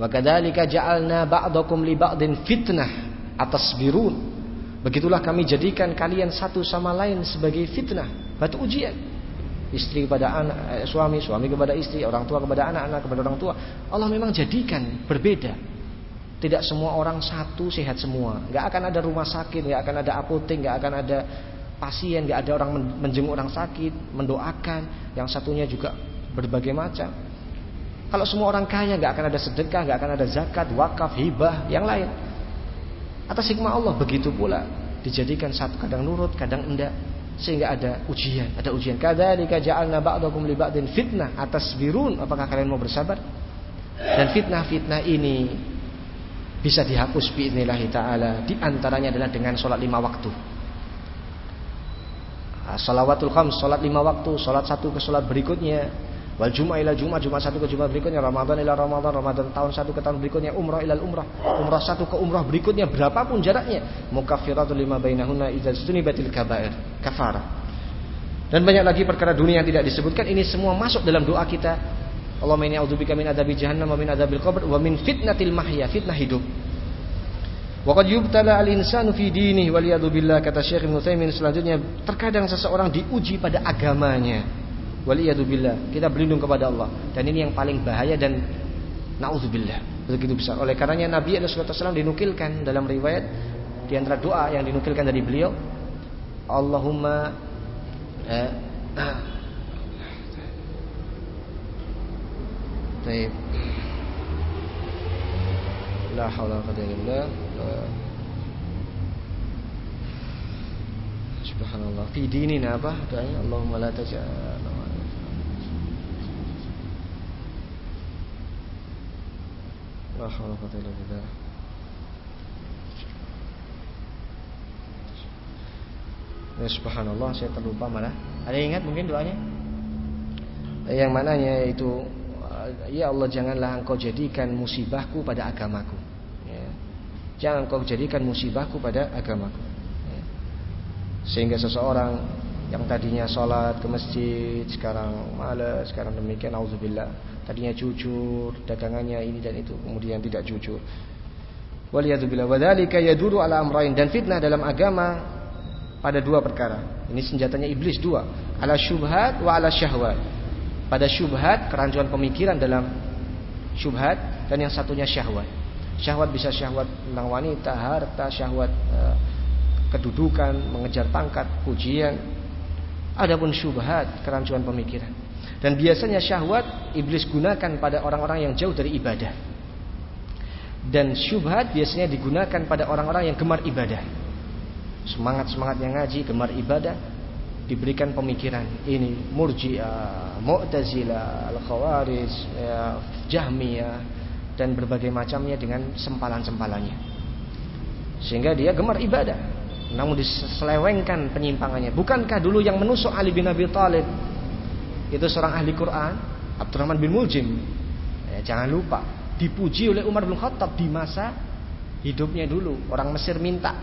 Wa kadzalika ja'alna ba'dakum li ba'din fitnah atas birun. Begitulah kami jadikan kalian satu sama lain sebagai fitnah, batu ujian. Istri kepada anak, eh, suami, suami kepada istri, orang tua kepada anak, anak kepada orang tua. Allah memang jadikan berbeda. Tidak semua orang satu sehat semua. Gak akan ada rumah sakit, gak akan ada apotek, gak akan ada pasien, nggak ada orang menjenguk orang sakit, mendoakan, yang satunya juga berbagai macam. Kalau semua orang kaya nggak akan ada sedekah, nggak akan ada zakat, wakaf, hibah, yang lain. Atas hikmah Allah begitu pula dijadikan satu kadang nurut, kadang enggak sehingga ada ujian, ada ujian. Kadzalika ja'alna ba'dakum li ba'din fitnah atas birun. Apakah kalian mau bersabar? Dan fitnah-fitnah ini bisa dihapus biidznillah taala. Di antaranya adalah dengan sholat lima waktu. Ah, salawatul khams, salat lima waktu, salat satu ke salat berikutnya. Wal jum'ah ila jum'ah, jum'ah satu ke jum'ah berikutnya, Ramadan ila Ramadan, Ramadan tahun satu ke tahun berikutnya, umrah ila umrah, umrah satu ke umrah berikutnya, berapapun jaraknya. Mukaffiratul lima bainahunna idza sunibatil kabair, kafarah. Dan banyak lagi perkara dunia yang tidak disebutkan, ini semua masuk dalam doa kita. Allahumma inni a'udzubika min adzabi jahannam wa min adzabil qabr wa min fitnatil mahya, fitnah hidup. Waqad yubtala al-insanu fi dinihi wal billah kata Syekh Ibnu Taimin selanjutnya terkadang seseorang diuji pada agamanya. Wal billah. Kita berlindung kepada Allah dan ini yang paling bahaya dan naudzubillah begitu besar. Oleh karenanya Nabi SAW dinukilkan dalam riwayat di antara doa yang dinukilkan dari beliau Allahumma eh, Taib. La haula. Subhanallah. Fi dinina apa doanya? Allahumma la taj'al La. Ya subhanallah saya terlupa mana. Ada yang ingat mungkin doanya? Yang mananya itu ya Allah janganlah engkau jadikan musibahku pada agamaku. Jangan kau jadikan musibahku pada agamaku. Ya. Sehingga seseorang yang tadinya sholat ke masjid sekarang malas, sekarang demikian, auzubillah. Tadinya jujur, dagangannya ini dan itu, kemudian tidak jujur. Waliyadzubillah. Wadhalika yaduru ala amrain dan fitnah dalam agama pada dua perkara. Ini senjatanya iblis dua. Ala syubhat wa ala syahwat. Pada syubhat kerancuan pemikiran dalam syubhat dan yang satunya syahwat. Syahwat bisa syahwat tentang wanita, harta, syahwat uh, kedudukan, mengejar pangkat, pujian. Adapun syubhat, kerancuan pemikiran. Dan biasanya syahwat iblis gunakan pada orang-orang yang jauh dari ibadah. Dan syubhat biasanya digunakan pada orang-orang yang gemar ibadah. Semangat-semangat yang ngaji, gemar ibadah, diberikan pemikiran ini murji'ah, mu'tazilah, al-khawarij, ya, jahmiyah, dan berbagai macamnya dengan sempalan-sempalannya. Sehingga dia gemar ibadah, namun diselewengkan penyimpangannya. Bukankah dulu yang menusuk Ali bin Abi Thalib itu seorang ahli Quran, Abdurrahman bin Muljim. Ya, jangan lupa dipuji oleh Umar bin Khattab di masa hidupnya dulu. Orang Mesir minta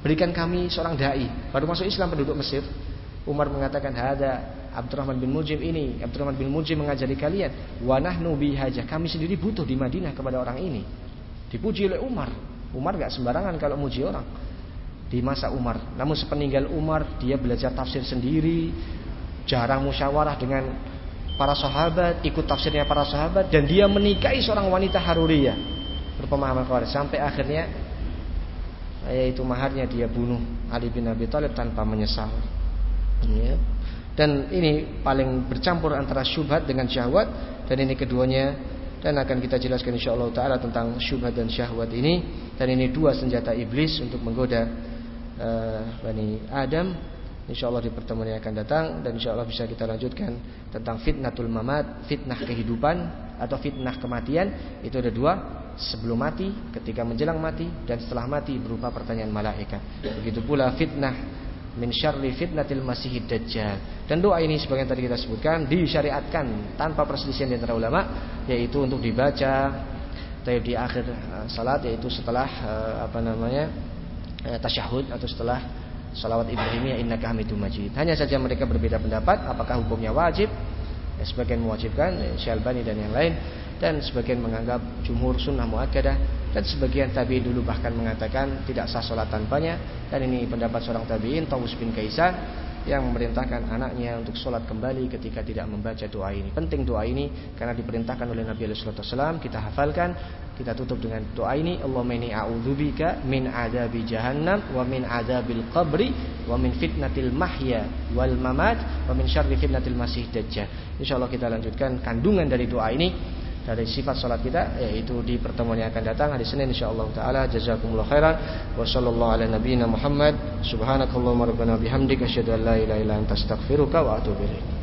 berikan kami seorang dai. Baru masuk Islam penduduk Mesir. Umar mengatakan ada Abdurrahman bin Mujim ini Abdurrahman bin Mujim mengajari kalian wa nahnu bihaja kami sendiri butuh di Madinah kepada orang ini dipuji oleh Umar Umar gak sembarangan kalau muji orang di masa Umar namun sepeninggal Umar dia belajar tafsir sendiri jarang musyawarah dengan para sahabat, ikut tafsirnya para sahabat dan dia menikahi seorang wanita haruriyah berpemahaman khawarij sampai akhirnya yaitu maharnya dia bunuh Ali bin Abi Thalib tanpa menyesal. Ya. Dan ini paling bercampur antara syubhat dengan syahwat dan ini keduanya dan akan kita jelaskan insyaallah taala tentang syubhat dan syahwat ini dan ini dua senjata iblis untuk menggoda uh, Bani Adam. Insyaallah di pertemuan yang akan datang dan insyaallah bisa kita lanjutkan tentang fitnatul mamat fitnah kehidupan atau fitnah kematian. Itu ada dua sebelum mati ketika menjelang mati dan setelah mati berupa pertanyaan malaikat. Begitu pula fitnah min syarri fitnatil masihid dajjal. Dan doa ini sebagian tadi kita sebutkan disyariatkan tanpa perselisihan di antara ulama yaitu untuk dibaca di akhir uh, salat yaitu setelah uh, apa namanya uh, tasyahud atau setelah salawat Ibrahimiyah innaka hamidum majid. Hanya saja mereka berbeda pendapat apakah hukumnya wajib? Ya, sebagian mewajibkan ya, Syalbani dan yang lain. Dan sebagian menganggap jumhur sunnah muakkadah. Dan sebagian tabi'in dulu bahkan mengatakan tidak sah sholat tanpanya. Dan ini pendapat seorang tabi'in Tawus bin Kaisan yang memerintahkan anaknya untuk sholat kembali ketika tidak membaca doa ini. Penting doa ini karena diperintahkan oleh Nabi SAW kita hafalkan kita tutup dengan doa ini. Allahumma inni a'udzubika min adabi jahannam wa min adabil qabri wa min fitnatil mahya wal mamat wa min syarri fitnatil masih dajjal. Insyaallah kita lanjutkan kandungan dari doa ini dari sifat salat kita yaitu di pertemuan yang akan datang hari Senin insyaallah taala jazakumullah khairan. Wa sallallahu ala nabiyyina Muhammad. Subhanakallahumma rabbana bihamdika asyhadu an la ilaha illa anta astaghfiruka wa atubu ilaik